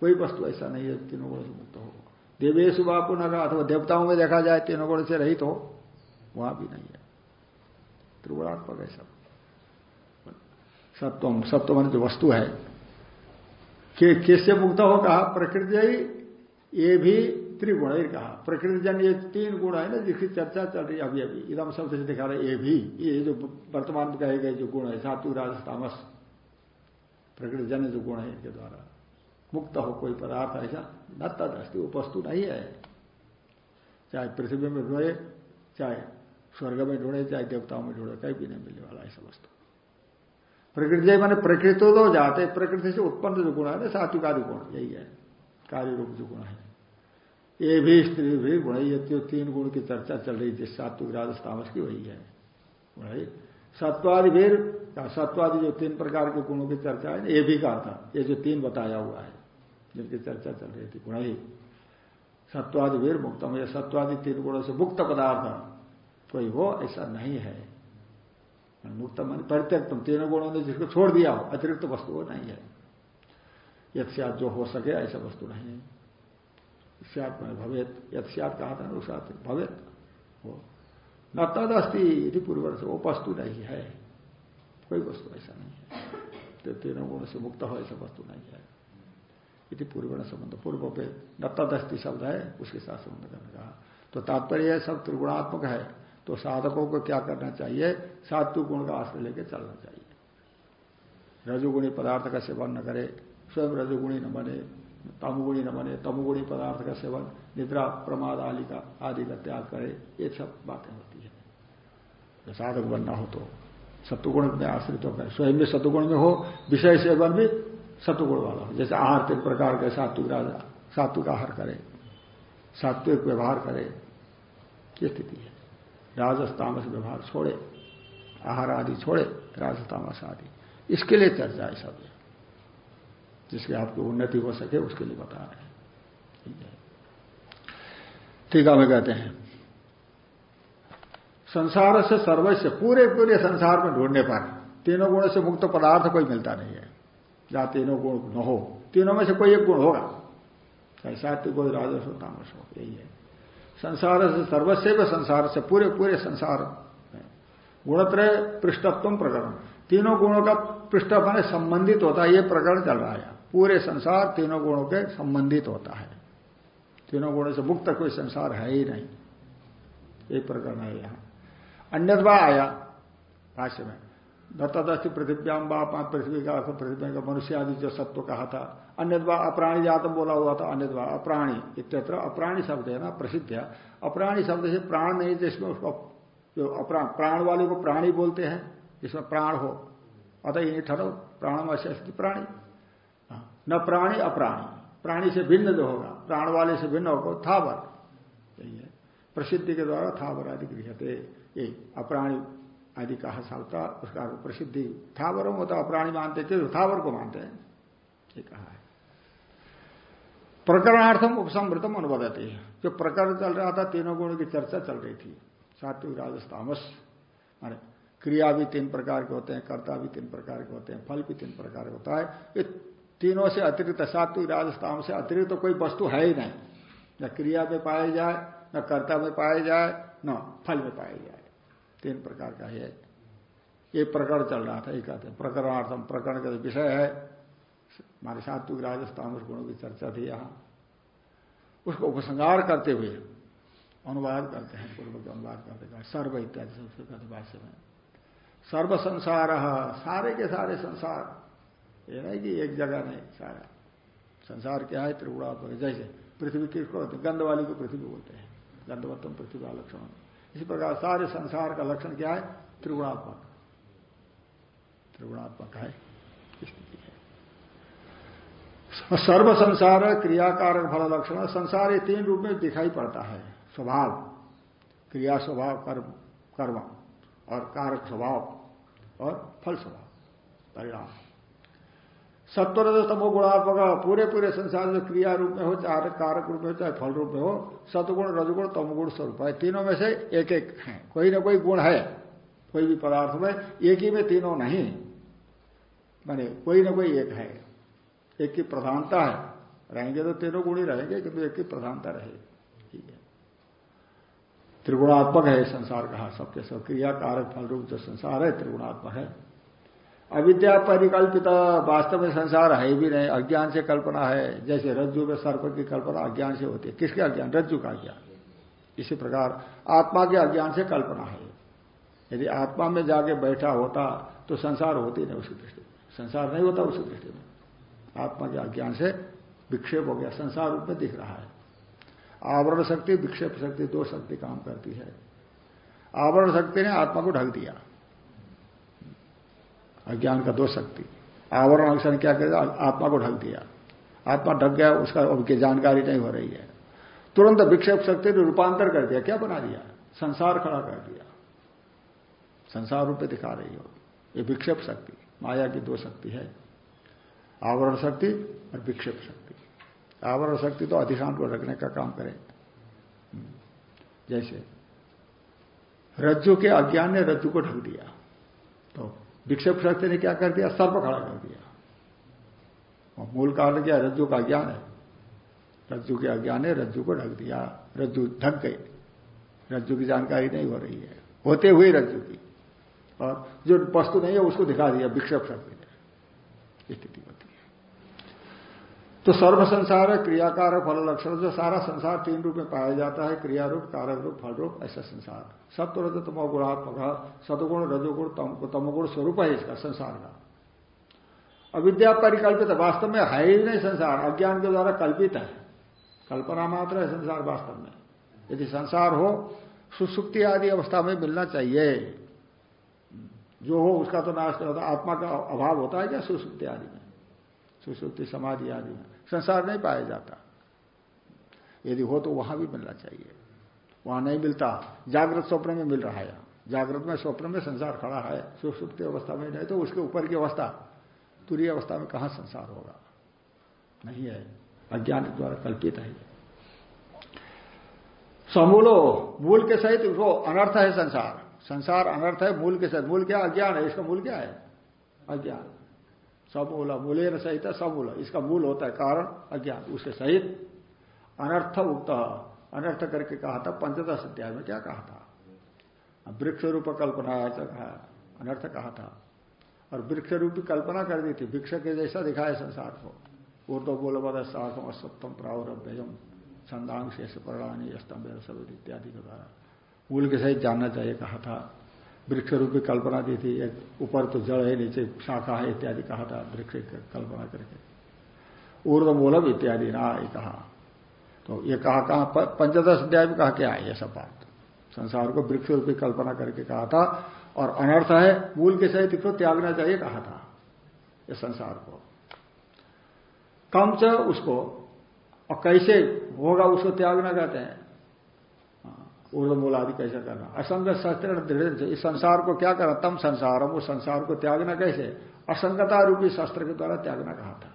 कोई वस्तु ऐसा नहीं है, तीनों गुणों से मुक्त हो। देवेश बापू नगर अथवा देवताओं में देखा जाए, तीनों गुण से रहित हो, वहाँ भी नहीं है। त्रिगुणात्मक है सब। सत्वम सत्व मन जो वस्तु है, कि, किससे मुक्त हो, कहा प्रकृति, ये भी त्रिगुण ही कहा। प्रकृति जन ये तीन गुण है ना, जिसकी चर्चा चल रही है अभी अभी। इदम शब्द से दिखा रहे ये भी। ये जो वर्तमान में कहे गए जो गुण है सात्विक राजस्थामस प्रकृति जन जो गुण है इनके द्वारा। मुक्त हो कोई पदार्थ ऐसा न तद अस्थि वो वस्तु नहीं है। चाहे पृथ्वी में ढूंढे, चाहे स्वर्ग में ढूंढे, चाहे देवताओं में ढूंढे, कहीं भी नहीं मिलने वाला ऐसा वस्तु। प्रकृति मैंने प्रकृति तो जाते, प्रकृति से उत्पन्न जो गुण है ना सात्विक आदि गुण, यही है। कार्य रूप जो गुण है। ये भी स्त्री भी गुण ये तीन गुण की चर्चा चल रही थी। सात्विक राजस्थामस की वही है। गुण सत्वादि भीर सत्वादि जो तीन प्रकार के गुणों की चर्चा है, ये भी कहा था। ये जो तीन बताया हुआ है, जिनकी चर्चा चल रही थी गुण ही सत्वादि वीर मुक्तम, ये सत्वादि तीन गुणों से मुक्त पदार्थ। कोई हो ऐसा नहीं है। मुक्त परित्यक्तम तीनों गुणों ने जिसको छोड़ दिया हो, अतिरिक्त वस्तु वो नहीं है। यद जो हो सके ऐसा वस्तु नहीं है। सियात में भवेत। यद सियात कहा था उस भवेत। हो। न तद अस्थि यदि पूर्व से वो वस्तु नहीं है। कोई वस्तु ऐसा नहीं है। तो तीनों गुण से मुक्त हो, ऐसा वस्तु नहीं है। यदि पूर्व संबंध पूर्व पे न तदस्थि शब्द है, उसके साथ संबंध करने कहा तो तात्पर्य सब त्रिगुणात्मक है। तो साधकों को क्या करना चाहिए? सात्विक गुण का आश्रय लेकर चलना चाहिए। रजुगुणी पदार्थ का सेवन न करे, स्वयं रजुगुणी न बने तमुगुणी न बने तमुगुणी पदार्थ का सेवन, निद्रा, प्रमाद आदि का आदि का त्याग करे, ये सब बातें होती है। साधक बनना हो तो सत्वगुण में आश्रित होकर, स्वयं भी सत्वगुण में हो, विषय सेवन भी सत्वगुण वाला हो। जैसे आहार तीन प्रकार के सात्विक राजा, सात्विक आहार करे, सात्विक व्यवहार करे, ये स्थिति है। राजस तामस व्यवहार छोड़े, आहार आदि छोड़े राजस तामस आदि। इसके लिए चर्चा है सब। जिसकी आपकी उन्नति हो सके उसके लिए बता रहे हैं। ठीक है। मैं कहते हैं। संसार से सर्वस्व, पूरे पूरे संसार में ढूँढने पर तीनों गुणों से मुक्त पदार्थ कोई मिलता नहीं है। जहाँ तीनों गुण न हो, तीनों में से कोई एक गुण होगा। चाहे सात्विक हो राजस हो तामस हो, यही है। संसार से सर्वस्व संसार से पूरे पूरे संसार में गुणत्रय, पृष्ठत्व, प्रकरण। तीनों गुणों का पृष्ठ बने संबंधित होता है, ये प्रकरण चल रहा है। पूरे संसार तीनों गुणों के संबंधित होता है। तीनों गुणों से मुक्त कोई संसार है ही नहीं। एक प्रकरण है यहाँ। अन्यथवा आया, भाष्य में दत्तदस्ति पृथ्व्याम पृथ्वी का अर्थ, पृथ्वी का मनुष्य आदि जो सत्व कहा था। अन्यद्वा अप्राणी जातम बोला हुआ था अन्यद्वा अप्राणी, इत्यत्र अप्राणी शब्द है ना, प्रसिद्ध है। अप्राणी शब्द से प्राण नहीं, जिसमें उसको जो अप्राण, प्राण वाले को प्राणी बोलते हैं, जिसमें प्राण हो। अतः ये ठहरो प्राण प्राणी। न प्राणी, अप्राणी। प्राणी से भिन्न जो होगा, प्राण वाले से भिन्न होगा थावर। यही है। प्रसिद्धि के द्वारा थावर आदि गृहते ये अप्राणी आदि कहा सकता उसका प्रसिद्धि थावरों होता अप्राणी मानते थे थावर को मानते हैं। ये कहा है। प्रकरणार्थम उपसमृतम अनुवादती। है जो प्रकरण चल रहा था, तीनों गुणों की चर्चा चल रही थी। सात्विक राजस्थामस माने क्रिया भी तीन प्रकार के होते हैं, कर्ता भी तीन प्रकार के होते हैं, फल भी तीन प्रकार का होता है। ये तीनों से अतिरिक्त, सात्विक राजस्थान से अतिरिक्त तो कोई वस्तु है ही नहीं। न क्रिया में पाया जाए, न कर्ता में पाया जाए, न फल में पाया जाए। तीन प्रकार का है। ये प्रकरण चल रहा था, ये कहते हैं, प्रकरणार्थम, प्रकरण का विषय है, हमारे सात्विक राजस्थान गुणों की चर्चा थी यहाँ। उसको उपसंगार करते हुए अनुवाद करते हैं पूर्व के अनुवाद करते हैं, सर्व इत्यादि सबसे कहते भाष्य में। सर्व संसार, सारे के सारे संसार। ये नहीं कि एक जगह नहीं सारा। संसार क्या है त्रिगुणात्मक जैसे पृथ्वी किसको होते गंध वाली को पृथ्वी बोलते हैं। गंधवत्तम पृथ्वी का लक्षण। इसी प्रकार सारे संसार का लक्षण क्या है? त्रिगुणात्मक। त्रिगुणात्मक है। स्थिति है। सर्व संसार क्रियाकारक फल लक्षण। संसार ये तीन रूप में दिखाई पड़ता है। स्वभाव। क्रिया स्वभाव, कर्म कर्म और कारक स्वभाव और फल स्वभाव। परिणाम। सत्वर तमो गुणात्मक पूरे पूरे संसार जो क्रिया रूप में हो चाहे कारक रूप में हो, चाहे फल रूप में हो, सतगुण, रजगुण, तमगुण स्वरूप है। तीनों में से एक एक है। कोई ना कोई गुण है। कोई भी पदार्थ में एक ही में तीनों नहीं। माने कोई ना कोई एक है। एक की प्रधानता है। रहेंगे तो तीनों गुण ही रहेंगे, किंतु एक की प्रधानता रहेगी। ठीक है। त्रिगुणात्मक है संसार कहा सबके सब क्रिया, कारक, फल रूप जो संसार है, त्रिगुणात्मक है। अविद्या परिकल्पित, वास्तव में संसार है भी नहीं, अज्ञान से कल्पना है। जैसे रज्जु में सर्प की कल्पना अज्ञान से होती है। किसके अज्ञान? रज्जु का ज्ञान इसी प्रकार आत्मा के अज्ञान से कल्पना है। यदि आत्मा में जाके बैठा होता तो संसार होती नहीं उसी दृष्टि में। संसार नहीं होता उसी दृष्टि में। आत्मा के अज्ञान से विक्षेप हो गया। संसार रूप में दिख रहा है। आवरण शक्ति, विक्षेप शक्ति, दो शक्ति काम करती है। आवरण शक्ति ने आत्मा को ढक दिया। अज्ञान का दो शक्ति। आवरण अक्षर क्या करेगा? आत्मा को ढक दिया। आत्मा ढक गया, उसका उनकी जानकारी नहीं हो रही है। तुरंत विक्षेप शक्ति ने रूपांतर कर दिया। क्या बना दिया? संसार खड़ा कर दिया। संसार रूप दिखा रही हो। ये विक्षेप शक्ति, माया की दो शक्ति है। आवरण शक्ति और विक्षेप शक्ति। आवरण शक्ति तो अधिशांत को रखने का काम करे। जैसे रज्जु के अज्ञान ने रज्जु को ढक दिया। तो विक्षेप शक्ति ने क्या कर दिया? सर्प खड़ा कर दिया। और मूल कारण क्या रज्जु का ज्ञान है। रज्जु के अज्ञान ने रज्जु को ढक दिया। रज्जु ढक गई। रज्जु की जानकारी नहीं हो रही है। होते हुए रज्जु की। और जो वस्तु नहीं है, उसको दिखा दिया विक्षेप शक्ति ने। स्थिति होती है। तो सर्व संसार है, क्रियाकार फल लक्षण जो सारा संसार तीन रूप में पाया जाता है क्रिया रूप कारक रूप, फल रूप, ऐसा संसार। सत्व रज तमो गुणात्मक सतगुण रजोगुण तमगुण स्वरूप है इसका, संसार का। अविद्या परिकल्पित वास्तव में है ही नहीं संसार, अज्ञान के द्वारा कल्पित है। कल्पना मात्र है संसार वास्तव में। यदि संसार हो सुसुक्ति आदि अवस्था में मिलना चाहिए। जो हो, उसका तो नाश नहीं होता, आत्मा का अभाव होता है क्या सुसुक्ति आदि में? सुसुक्ति समाधि आदि में। संसार नहीं पाया जाता। यदि हो तो वहाँ भी मिलना चाहिए। वहाँ नहीं मिलता, जागृत स्वप्न में मिल रहा है। जागृत में स्वप्न में संसार खड़ा है सुसुप्ति अवस्था में नहीं तो उसके ऊपर की अवस्था, तुरी अवस्था में कहाँ संसार होगा? नहीं है। अज्ञान द्वारा कल्पित है। समूलो, मूल के सहित उसको अनर्थ है संसार। संसार अनर्थ है, मूल के सहित, मूल क्या? अज्ञान है। इसका मूल क्या है? अज्ञान। समूल मूल्य न सहित समूल इसका मूल होता है कारण, अज्ञान। उसके सहित अनर्थ उक्त, अनर्थ करके कहा था, पंचदश अध्याय में क्या कहा था? वृक्ष रूप कल्पना अनर्थ कहा था। और वृक्ष रूपी कल्पना कर दी थी, वृक्ष के जैसा दिखाया संसार को। ऊर्दो बोल बद साखम असत्यम प्रावरभ्यम छंदांग शेष प्रणानी स्तंभ इत्यादि के द्वारा। मूल के सहित जानना चाहिए, कहा था। वृक्ष रूपी कल्पना दी थी, एक ऊपर तो जड़ है, नीचे शाखा है, इत्यादि कहा था वृक्ष कल्पना करके। ऊर्द मूलम इत्यादि, ना ये कहा। तो ये कहा कहा पंचदश अध्याय में कहा, क्या है ये सब बात? संसार को वृक्ष रूपी कल्पना करके कहा था, और अनर्थ है, मूल के सहित इसको त्यागना चाहिए, कहा था, ये संसार को। कम उसको, और कैसे होगा उसको त्यागना कहते हैं? मूल आदि कैसे करना? असंग शस्त्र दृढ़ इस संसार को क्या करना? तम संसार हम उस संसार को त्यागना कैसे? असंगता रूपी शस्त्र के द्वारा त्यागना कहा था।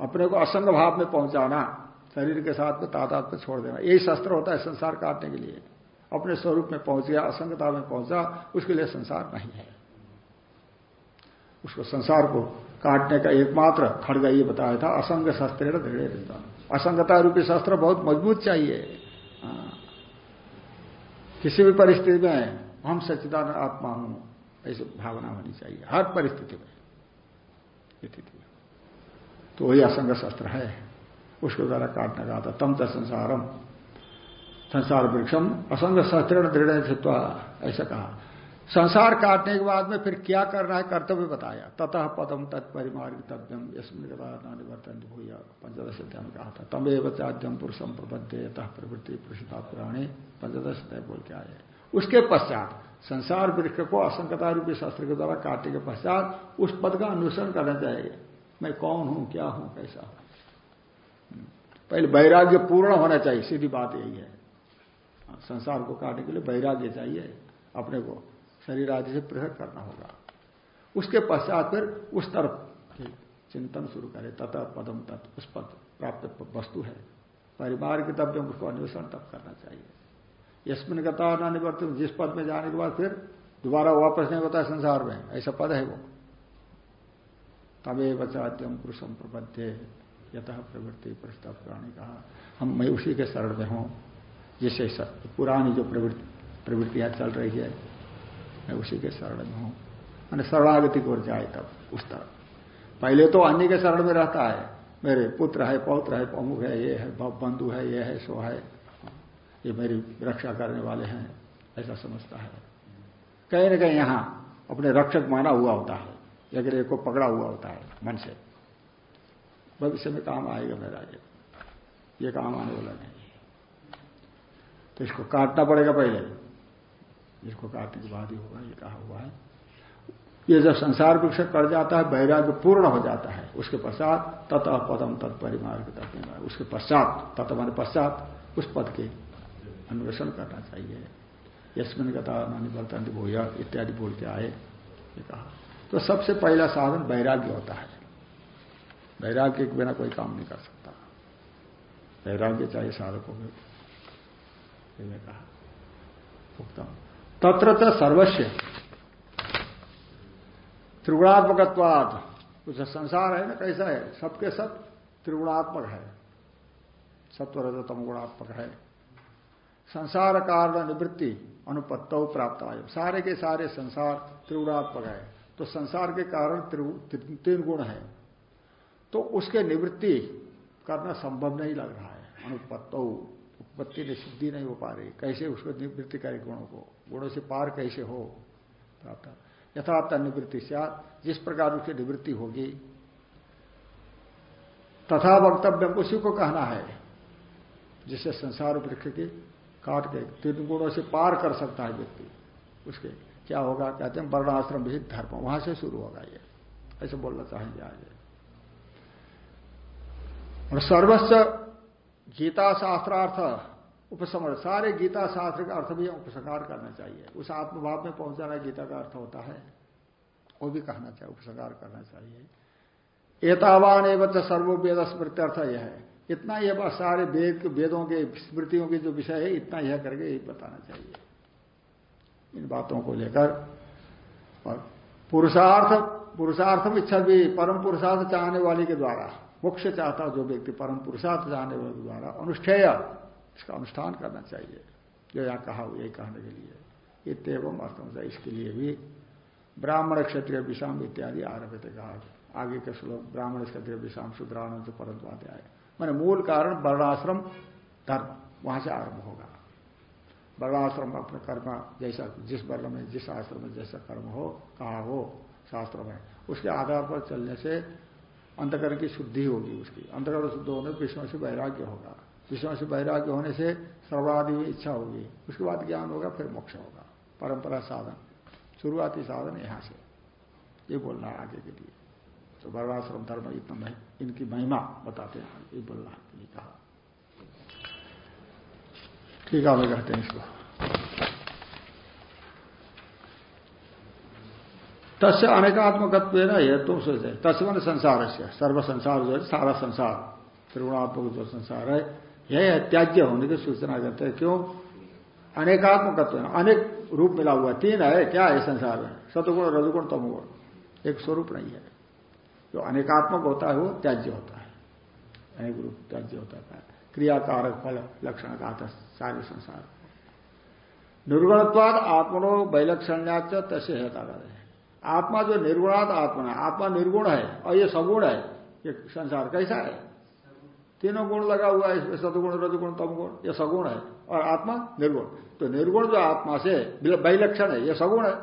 अपने को असंग भाव में पहुंचाना, शरीर के साथ में तादाद में छोड़ देना, यही शस्त्र होता है संसार काटने के लिए। अपने स्वरूप में पहुँच गया, असंगता में पहुँचा, उसके लिए संसार नहीं है। उसको संसार को काटने का एकमात्र खड़गा ये बताया था, असंग शस्त्र दृढ़ असंगता रूपी शस्त्र बहुत मज़बूत चाहिए। किसी भी परिस्थिति में हम सच्चिदान आत्मा हूँ, ऐसी भावना होनी चाहिए। हर परिस्थिति में। स्थिति में तो वही असंग शस्त्र है। उसके द्वारा काटना चाहता था तम तसारम संसारम। संसार वृक्षम। असंग शस्त्र दृढ़ ऐसा कहा। संसार काटने के बाद में फिर क्या करना है? कर्तव्य बताया। ततः पदम तत्परिमार्ग तत्परिमार्गितव्यम यस्मिन भूया। पंचदश अध्याय में कहा था तम एवं चाद्यम पुरुषम प्रबद्ध प्रवृत्ति पुरुषता पुराणे। पंचदश अध्याय बोल के आए। उसके पश्चात संसार वृक्ष को असंकता रूपी शास्त्र के द्वारा काटने के पश्चात उस पद का अनुसरण करना चाहिए। मैं कौन हूँ, क्या हूँ, कैसा हूँ? पहले वैराग्य पूर्ण होना चाहिए। सीधी बात यही है। संसार को काटने के लिए वैराग्य चाहिए अपने को। शरीर आदि से पृथक करना होगा। उसके पश्चात फिर उस तरफ़ चिंतन शुरू करे। तथा पदम, तत्, उस पद प्राप्त वस्तु है। परिवार के तब उसको अन्वेषण तब करना चाहिए। यशमिन गता न निवर्तन जिस पद में जाने के बाद फिर दोबारा वापस नहीं होता संसार में। ऐसा पद है वो। तबे बचाद्यम पुरुषम प्रबद्ध यथ प्रवृत्ति प्रस्ताव प्राणी कहा। हम, मैं उसी के शरण में हूँ, जिसे पुरानी जो प्रवृत्ति, प्रवृत्तियाँ चल रही है मैं उसी के शरण में हूँ। मैंने शरणागति को जाए तब, उस तरह। पहले तो अन्य के शरण में रहता है। मेरे पुत्र है, पौत्र है, प्रमुख है, ये है बंधु है, ये है, सो है। ये मेरी रक्षा करने वाले हैं, ऐसा समझता है। कहीं ना कहीं यहाँ अपने रक्षक माना हुआ होता है। अगर एक को पकड़ा हुआ होता है, मन से। भविष्य में काम आएगा मेरा ये ये काम आने वाला नहीं तो इसको काटना पड़ेगा पहले। इसको काटने के होगा, ये कहा हुआ है। ये जब संसार वृक्ष कर जाता है, वैराग्य पूर्ण हो जाता है। उसके पश्चात तत पदम तत्परिमार्ग तत्व उसके पश्चात, तत् मान पश्चात, उस पद के अन्वेषण करना चाहिए। यशमिन गता निवर्तन भूया इत्यादि बोल के आए, ये कहा। तो सबसे पहला साधन वैराग्य होता है। वैराग्य के बिना कोई काम नहीं कर सकता। वैराग्य चाहिए साधकों में कहा। उत्तम। तत्र सर्वस्व त्रिगुणात्मकवाद कुछ संसार है ना, कैसा है? सबके सब त्रिगुणात्मक है। सत्व रजतम गुणात्मक है। संसार कारण निवृत्ति अनुपत्त प्राप्त आय सारे के सारे संसार त्रिगुणात्मक है। तो संसार के कारण तीन गुण है। तो उसके निवृत्ति करना संभव नहीं लग रहा है। अनुपत्त। उत्पत्ति ने सिद्धि नहीं हो पा रही। कैसे उसको निवृत्ति करे गुणों को? गुणों से पार कैसे हो? प्राप्त। यथार्थ निवृत्ति से जिस प्रकार उसकी निवृत्ति होगी, तथा वक्तव्य उसी को कहना है, जिससे संसार वृक्ष की काट के तीन गुणों से पार कर सकता है व्यक्ति। उसके क्या होगा? कहते हैं, वर्णाश्रम विहित धर्म। वहाँ से शुरू होगा ये। ऐसे बोलना चाहेंगे आगे और सर्वस्व गीता शास्त्रार्थ उपसमर, सारे गीता शास्त्र का अर्थ भी उपसंहार करना चाहिए। उस आत्मभाव में पहुंचाना गीता का अर्थ होता है। वो भी कहना चाहिए, उपसंहार करना चाहिए। एतावान एवं सर्वो वेद स्मृति अर्थ यह है। इतना यह बस सारे वेद वेदों के स्मृतियों के जो विषय है, इतना यह करके यही बताना चाहिए। इन बातों को लेकर। और पुरुषार्थ पुरुषार्थम इच्छा भी परम पुरुषार्थ चाहने वाले के द्वारा। मोक्ष चाहता जो व्यक्ति परम पुरुषार्थ चाहने वाले द्वारा अनुष्ठेय, इसका अनुष्ठान करना चाहिए। जो यहाँ कहा यही कहने के लिए। इतम अर्थम इसके लिए भी ब्राह्मण क्षत्रिय विषाम इत्यादि आरभ कहा। आगे के श्लोक, ब्राह्मण क्षत्रिय विषाम शुद्राण से परंतु आते आए मैंने मूल कारण वर्णाश्रम, धर्म, वहाँ से आरंभ होगा। वर्णाश्रम अपने कर्म जैसा जिस वर्ण में, जिस आश्रम में जैसा कर्म हो, कहा हो, शास्त्र में, उसके आधार पर चलने से अंतकरण की शुद्धि होगी उसकी। अंतकरण शुद्ध होने विषयों से वैराग्य होगा। विषयों से वैराग्य होने से सर्वादि में इच्छा होगी। उसके बाद ज्ञान होगा, फिर मोक्ष होगा। परंपरा साधन। शुरुआती साधन यहाँ से। ये बोलना है आगे के लिए। तो वर्णाश्रम धर्म इतना इनकी महिमा बताते हैं। ये बोलना है कहा। ठीक है कहते हैं इसको। तस्य अनेकात्मकत्व ना तुम सोचे तस्वन संसार से सर्व संसार जो है सारा संसार त्रिगुणात्मक जो संसार है। यह त्याज्य होने की सूचना करते हैं। क्यों? अनेकात्मकत्व। अनेक रूप मिला हुआ तीन है। क्या है? संसार में सतगुण, रजुगुण, तमुगुण। एक स्वरूप नहीं है। जो अनेकात्मक होता है, वो त्याज्य होता है। अनेक रूप त्याज्य होता है। क्रियाकारक फल, लक्षण का सारे संसार। निर्गुणत्वाद आत्मनो वैलक्षण्याच तसे हेता आत्मा जो निर्गुणात आत्मा है, आत्मा निर्गुण है और ये सगुण है, ये संसार कैसा है? तीनों गुण लगा हुआ है, इसमें सदगुण, रजगुण, तमगुण, ये सगुण है और आत्मा निर्गुण। तो निर्गुण जो आत्मा से वैलक्षण है, ये सगुण है,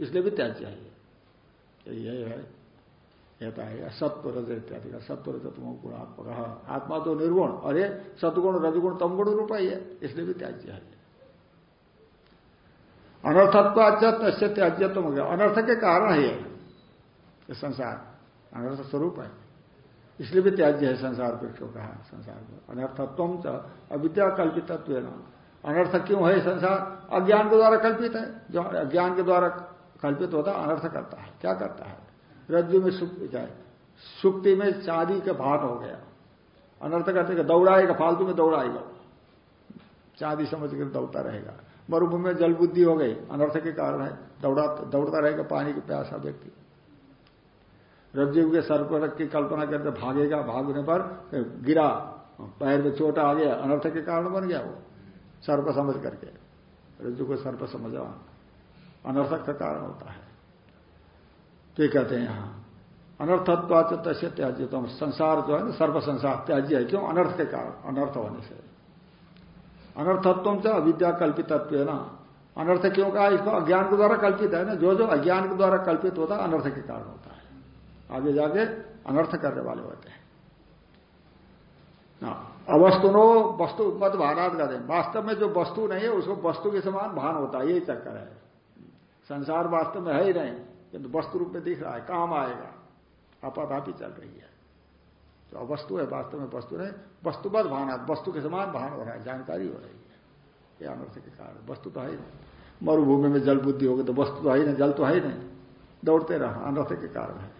इसलिए भी त्याग चाहिए। यही है, कहता है, सत्व रज इत्यादि का, सत्व रज तुम गुणात्मक। आत्मा तो निर्गुण और ये सदगुण, रजगुण, तमगुण रूप ही इसलिए भी त्याग है अनर्थत्व त्याज्य तुम हो गया। अनर्थ के कारण है ये। संसार। अनर्थ स्वरूप है। इसलिए भी त्याज्य है संसार वृक्ष कहा संसार को। अनर्थत्व अविद्या कल्पित अनर्थ क्यों है संसार? अज्ञान के द्वारा कल्पित है। जो अज्ञान के द्वारा कल्पित होता है, अनर्थ करता है। क्या करता है? रज्जु में सुक्ति में चांदी का भाट हो गया। अनर्थ करते दौड़ाएगा, फालतू में दौड़ाएगा। चांदी समझ कर दौड़ता रहेगा। मरुभूमि में जल बुद्धि हो गई, अनर्थ के कारण है। दौड़ा, दौड़ता रहेगा, पानी के प्यासा व्यक्ति। रज्जु के सर पर की कल्पना करके भागेगा, भागने पर गिरा, पैर में चोट आ गया, अनर्थ के कारण बन गया वो। सर्प समझ करके। रज्जु को सर्प समझा। अनर्थक का कारण होता है। तो ये कहते हैं यहाँ अनर्थत्वाच तस्य त्याज्य तो संसार जो है ना सर्व संसार, त्याज्य है। क्यों? अनर्थ के कारण, अनर्थ होने से। अनर्थत्व से अविद्या कल्पितत्व ना अनर्थ क्यों कहा? इसको अज्ञान के द्वारा कल्पित है ना? जो जो अज्ञान के द्वारा कल्पित होता है, अनर्थ के कारण होता है। आगे जाके अनर्थ करने वाले होते हैं। अवस्तुनो वस्तु मत भानात कहते वास्तव में जो वस्तु नहीं है, उसको वस्तु के समान भान होता है, यही चक्कर है। संसार वास्तव में है ही नहीं, किंतु वस्तु रूप में दिख रहा है, काम आएगा। आपाधापी चल रही है। तो अवस्तु है, वास्तव में वस्तु नहीं वस्तुबद्ध भान, वस्तु के समान भान हो रहा है, जानकारी हो रही है। ये अनर्थ के कारण, वस्तु तो है नहीं। मरुभूमि में जल बुद्धि होगी तो वस्तु तो है ही नहीं, जल तो है ही नहीं। दौड़ते रहा, अनर्थ के कारण है।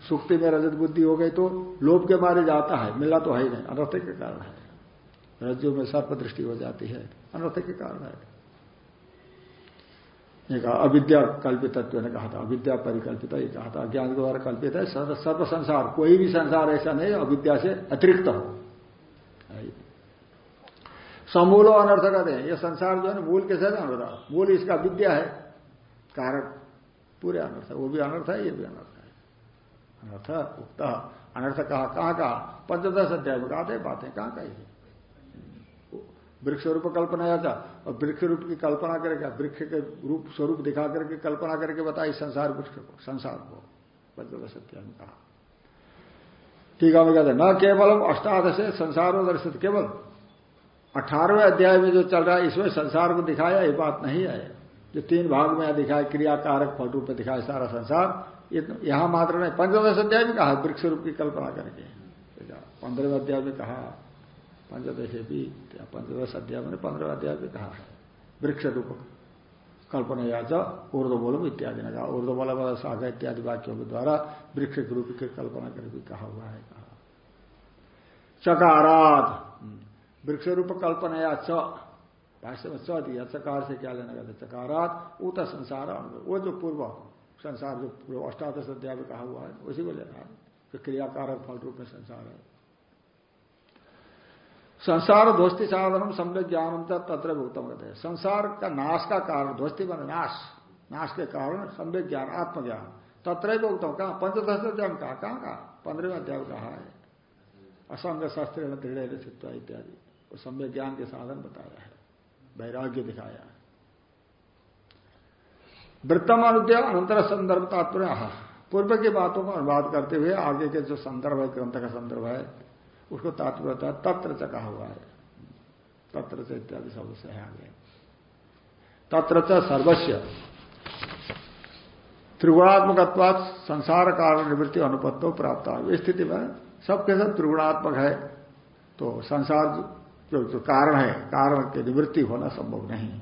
सुक्ति में रजत बुद्धि हो गई तो लोभ के मारे जाता है मिला तो है ही नहीं, अनर्थ के कारण है। रज्जु में सर्प दृष्टि हो जाती है, अनर्थ के कारण है। ये कहा, अविद्या कल्पित तत्व ने कहा था, अविद्या परिकल्पित, ये कहा था, ज्ञान के द्वारा कल्पित है, सर्व संसार, कोई भी संसार ऐसा नहीं, अविद्या से अतिरिक्त हो। समूलो अनर्थ कहते हैं, ये संसार जो है ना, मूल के साथ अनर्थ मूल इसका विद्या है कारक पूरे अनर्थ है वो भी अनर्थ है, ये भी अनर्थ है। अनर्थ, उक्त, अनर्थ कहाँ, कहा पंचदश अध्याय में कहा थे बातें कहाँ कही वृक्ष रूप कल्पना था, और वृक्ष रूप की कल्पना करके, वृक्ष के रूप, स्वरूप दिखा करके, कल्पना करके बताई संसार वृक्ष को संसार को। पंचदश अध्याय में कहा। टीका में कहते न केवल अष्टादश संसारों दर्शित, केवल अठारहवें अध्याय में जो चल रहा है, इसमें संसार को दिखाया, ये बात नहीं है। जो तीन भाग में दिखाया, क्रियाकारक फल रूप में दिखाया, सारा संसार यहाँ मात्र नहीं पंचदश अध्याय में कहा वृक्ष रूप की कल्पना करके। पंद्रहवें अध्याय में कहा। पंचदश भी पंचदश अध्याय में पंद्रह अध्याय भी कहा है। वृक्ष रूप कल्पना या ऊर्द बोलम इत्यादि ने कहा। ऊर्द बोला शाखा इत्यादि वाक्यों के द्वारा वृक्ष रूप की कल्पना करके कहा हुआ है, कहा। चकारात वृक्ष रूप कल्पना या च भाष्य में च दिया, चकार से क्या लेना कहते चकारात उत संसार वो जो पूर्व संसार, जो अष्टादश अध्याय कहा हुआ है, उसी को लेना है। जो क्रियाकारक फल रूप में संसार है। संसार ध्वस्ति साधन सम्यक ज्ञानम तत्र उत्तम कहते हैं संसार का नाश का कारण ध्वस्ति बने नाश नाश के कारण सम्यक ज्ञान, आत्मज्ञान। तत्र उत्तम कहा? पंचदश अध्याय कहा? कहा कहा? पंद्रहवें अध्याय कहा है। असंग शास्त्र दृढ़ चित्वा इत्यादि। वो सम्यक ज्ञान के साधन बताया है। वैराग्य दिखाया है। वृत्तम अनुद्य अनंतर संदर्भ तात्पर्य पूर्व की बातों को अनुवाद करते हुए आगे के जो संदर्भ है, ग्रंथ का संदर्भ है उसको तात्पर्य तत्र च कहा हुआ है। तत्र च इत्यादि शब्द से है आगे। तत्र च सर्वस्व त्रिगुणात्मक संसार कारण निवृत्ति अनुपत्तो प्राप्त। इस स्थिति में सबके सब त्रिगुणात्मक है तो संसार जो, जो कारण है कारण की निवृत्ति होना संभव नहीं।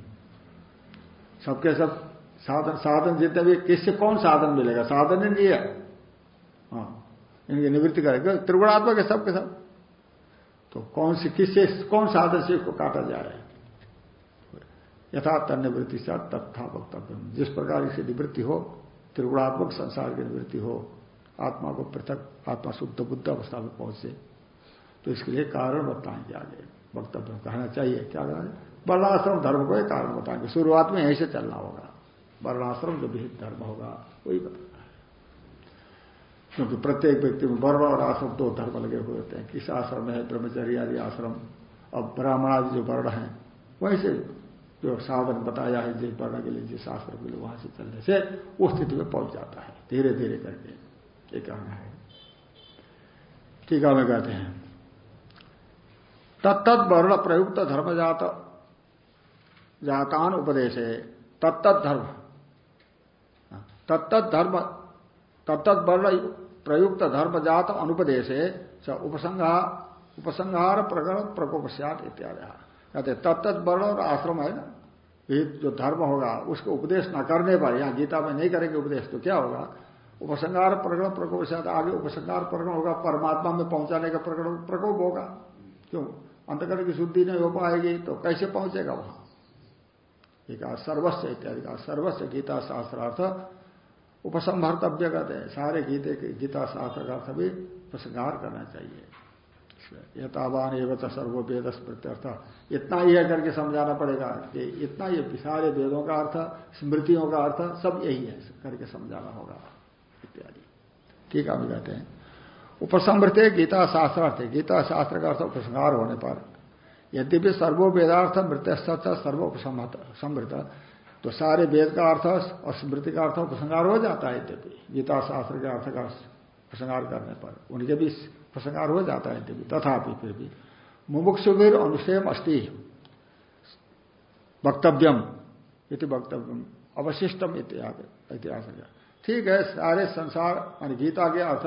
सबके सब साधन साधन जितने भी किससे कौन साधन मिलेगा? साधन ही नहीं है हाँ इनकी निवृत्ति करेगा। त्रिगुणात्मक है सबके सब तो कौन से किससे, कौन साधन से इसको काटा जा रहा है? यथार्थ निवृत्ति से तथा वक्तव्य जिस प्रकार इसे निवृत्ति हो, त्रिगुणात्मक संसार की निवृत्ति हो, आत्मा को पृथक, आत्मा शुद्ध बुद्ध अवस्था में पहुँचे तो इसके लिए कारण बताएँगे आगे। वक्तव्य कहना चाहिए, क्या कहना वर्णाश्रम धर्म को एक कारण बताएँगे। शुरुआत में यहीं से चलना होगा। वर्णाश्रम जो विहित धर्म होगा, वही बताना है क्योंकि प्रत्येक व्यक्ति में वर्ण और आश्रम दो धर्म लगे हुए होते हैं। किस आश्रम में है? ब्रह्मचर्य आदि आश्रम। अब ब्राह्मण आदि जो वर्ण है वहीं से जो साधन बताया है, जिस वर्ण के लिए, जिस आश्रम के लिए वहाँ से चलने से उस स्थिति में पहुँच जाता है। धीरे धीरे करके। ये कहना है। टीका में कहते हैं। तत्त वर्ण प्रयुक्त धर्म जात जातान उपदेश। है तत्त धर्म तत्त धर्म तत्त वर्ण प्रयुक्त धर्म जात अनुपदेश उपसंहार उपसंहार प्रकरण सियात इत्यादि कहते तत्त वर्ण और आश्रम है ना? जो धर्म होगा, उसको उपदेश न करने पर, यहाँ गीता में नहीं करेंगे उपदेश तो क्या होगा? उपसंहार प्रकरण प्रकोप से आगे उपसंहार प्रकरण होगा, परमात्मा में पहुँचाने का प्रकरण, प्रकोप होगा। क्यों? अंतकरण की शुद्धि नहीं हो पाएगी तो कैसे पहुंचेगा वहाँ? एक सर्वस्व इत्यादि का सर्वस्व गीता शास्त्रार्थ उपसंहर्तव्य कहते हैं। सारे गीते गीता, शास्त्र का अर्थ भी उपसंहार करना चाहिए। यथावान एवं सर्वो वेद स्मृत्यर्थ इतना ही है करके समझाना पड़ेगा कि इतना ये सारे वेदों का अर्थ, स्मृतियों का अर्थ, सब यही है। करके समझाना होगा। इत्यादि। ठीक है कहते हैं। उपसमृत गीता शास्त्र अर्थ गीता, शास्त्र का अर्थ उपसंहार होने पर। यद्यपि सर्वो वेदार्थ मृत सर्व उपसमृत तो सारे वेद का अर्थ और स्मृति का अर्थ उपसंहार हो जाता है यद्यपि गीता शास्त्र के अर्थ का उपसंहार करने पर, उनके भी उपसंहार हो जाता है यद्यपि, तथापि फिर भी। मुमुक्षुवीर अनुष्ठेम अस्थि वक्तव्यम इति वक्तव्यम, अवशिष्टम इतिहास ठीक है, सारे संसार मान गीता के अर्थ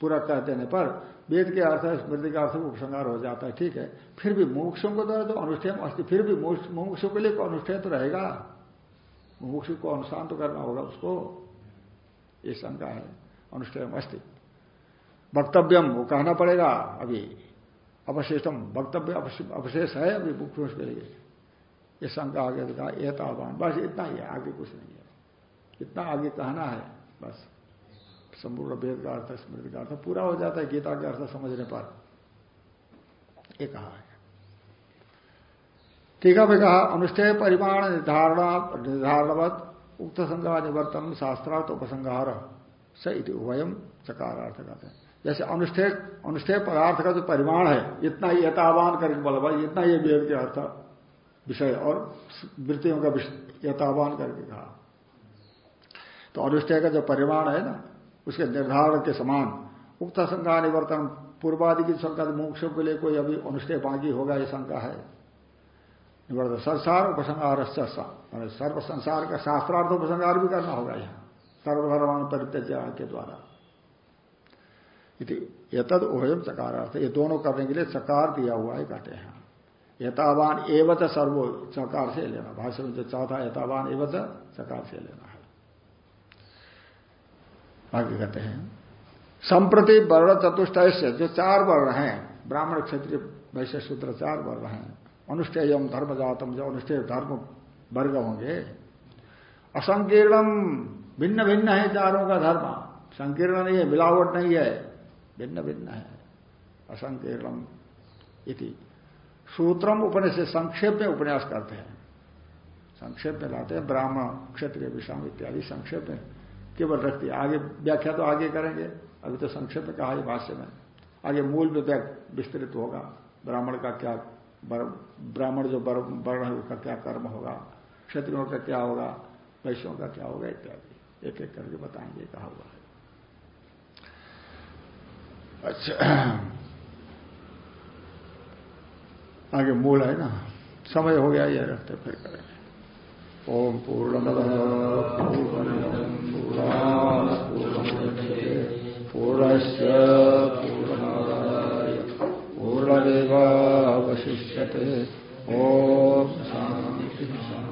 पूरा कर देने पर, वेद के अर्थ, स्मृति का अर्थ उपसंहार हो जाता है। ठीक है, फिर भी मोक्षों को द्वारा तो अनुष्ठेम अस्थि फिर भी मोक्ष के लिए अनुष्ठेय तो रहेगा। मोक्ष को अनुशांत तो करना होगा, उसको ये शंका है, अनुष्ठेय अस्थि वक्तव्यम वो कहना पड़ेगा अभी। अवशेषम वक्तव्य अवशेष है अभी मुख्य के लिए ये शंका आगे कहा एतावान बस इतना ही है, आगे कुछ नहीं है। इतना आगे कहना है, बस। संपूर्ण वेद का अर्थ, स्मृति का अर्थ पूरा हो जाता है, गीता के अर्थ समझने पर। ये कहा है। टीका में कहा, अनुष्ठेय परिमाण निर्धारण, निर्धारणवत उक्त संग्रह निवर्तन शास्त्रार्थ उपसंहार स वयम चकार अर्थ कहते हैं। जैसे अनुष्ठेय अनुष्ठेय पदार्थ का जो परिमाण है, इतना ही यथावान करके बोला इतना ये वेद के अर्थ विषय और वृत्तियों का यथावान करके कहा। तो अनुष्ठेय का जो परिमाण है ना, उसके निर्धारण के समान उक्त शंका निवर्तन पूर्वादि की शंका मोक्ष के लिए कोई अभी अनुष्ठेय बाकी होगा, ये शंका है। निवर्तन संसार उपसंहार मैंने सर्व संसार का शास्त्रार्थ उपसंहार भी करना होगा यहाँ। सर्वधर्मान परित्यज्य के द्वारा। यद उभयम चकारार्थ ये दोनों करने के लिए चकार दिया हुआ है कहते हैं। यथावान एवत सर्वो चकार से लेना। भाषण में जो चौथा यथावान एवत चकार से लेना है। आगे कहते हैं। संप्रति वर्ण चतुष्ट जो चार वर्ण हैं, ब्राह्मण क्षेत्रीय वैश्य सूत्र चार वर्ण हैं। अनुष्ठेय धर्म जातम जो अनुष्ठेय धर्म वर्ग होंगे असंकीर्णम भिन्न भिन्न है चारों का धर्म। संकीर्ण नहीं है मिलावट नहीं है भिन्न भिन्न है। असंकीर्णम इति। सूत्रम उपन्यास संक्षेप में उपन्यास करते हैं। संक्षेप में लाते हैं, ब्राह्मण क्षत्रिय विषाम इत्यादि संक्षेप में केवल रखती आगे व्याख्या तो आगे करेंगे। अभी तो संक्षेप में कहा भाष्य में। आगे मूल में विस्तृत होगा। ब्राह्मण का क्या ब्राह्मण जो वर्ण है उसका क्या कर्म होगा? क्षत्रियों का क्या होगा? वैश्यों का क्या होगा? इत्यादि। एक एक करके बताएँगे, कहा हुआ है। अच्छा। आगे मूल है ना? समय हो गया यह रखते फिर करेंगे। ओम पूर्ण पूर्ण पूर्ण पूर्ण पूर्णमेवावशिष्यते। ओम शांति शांति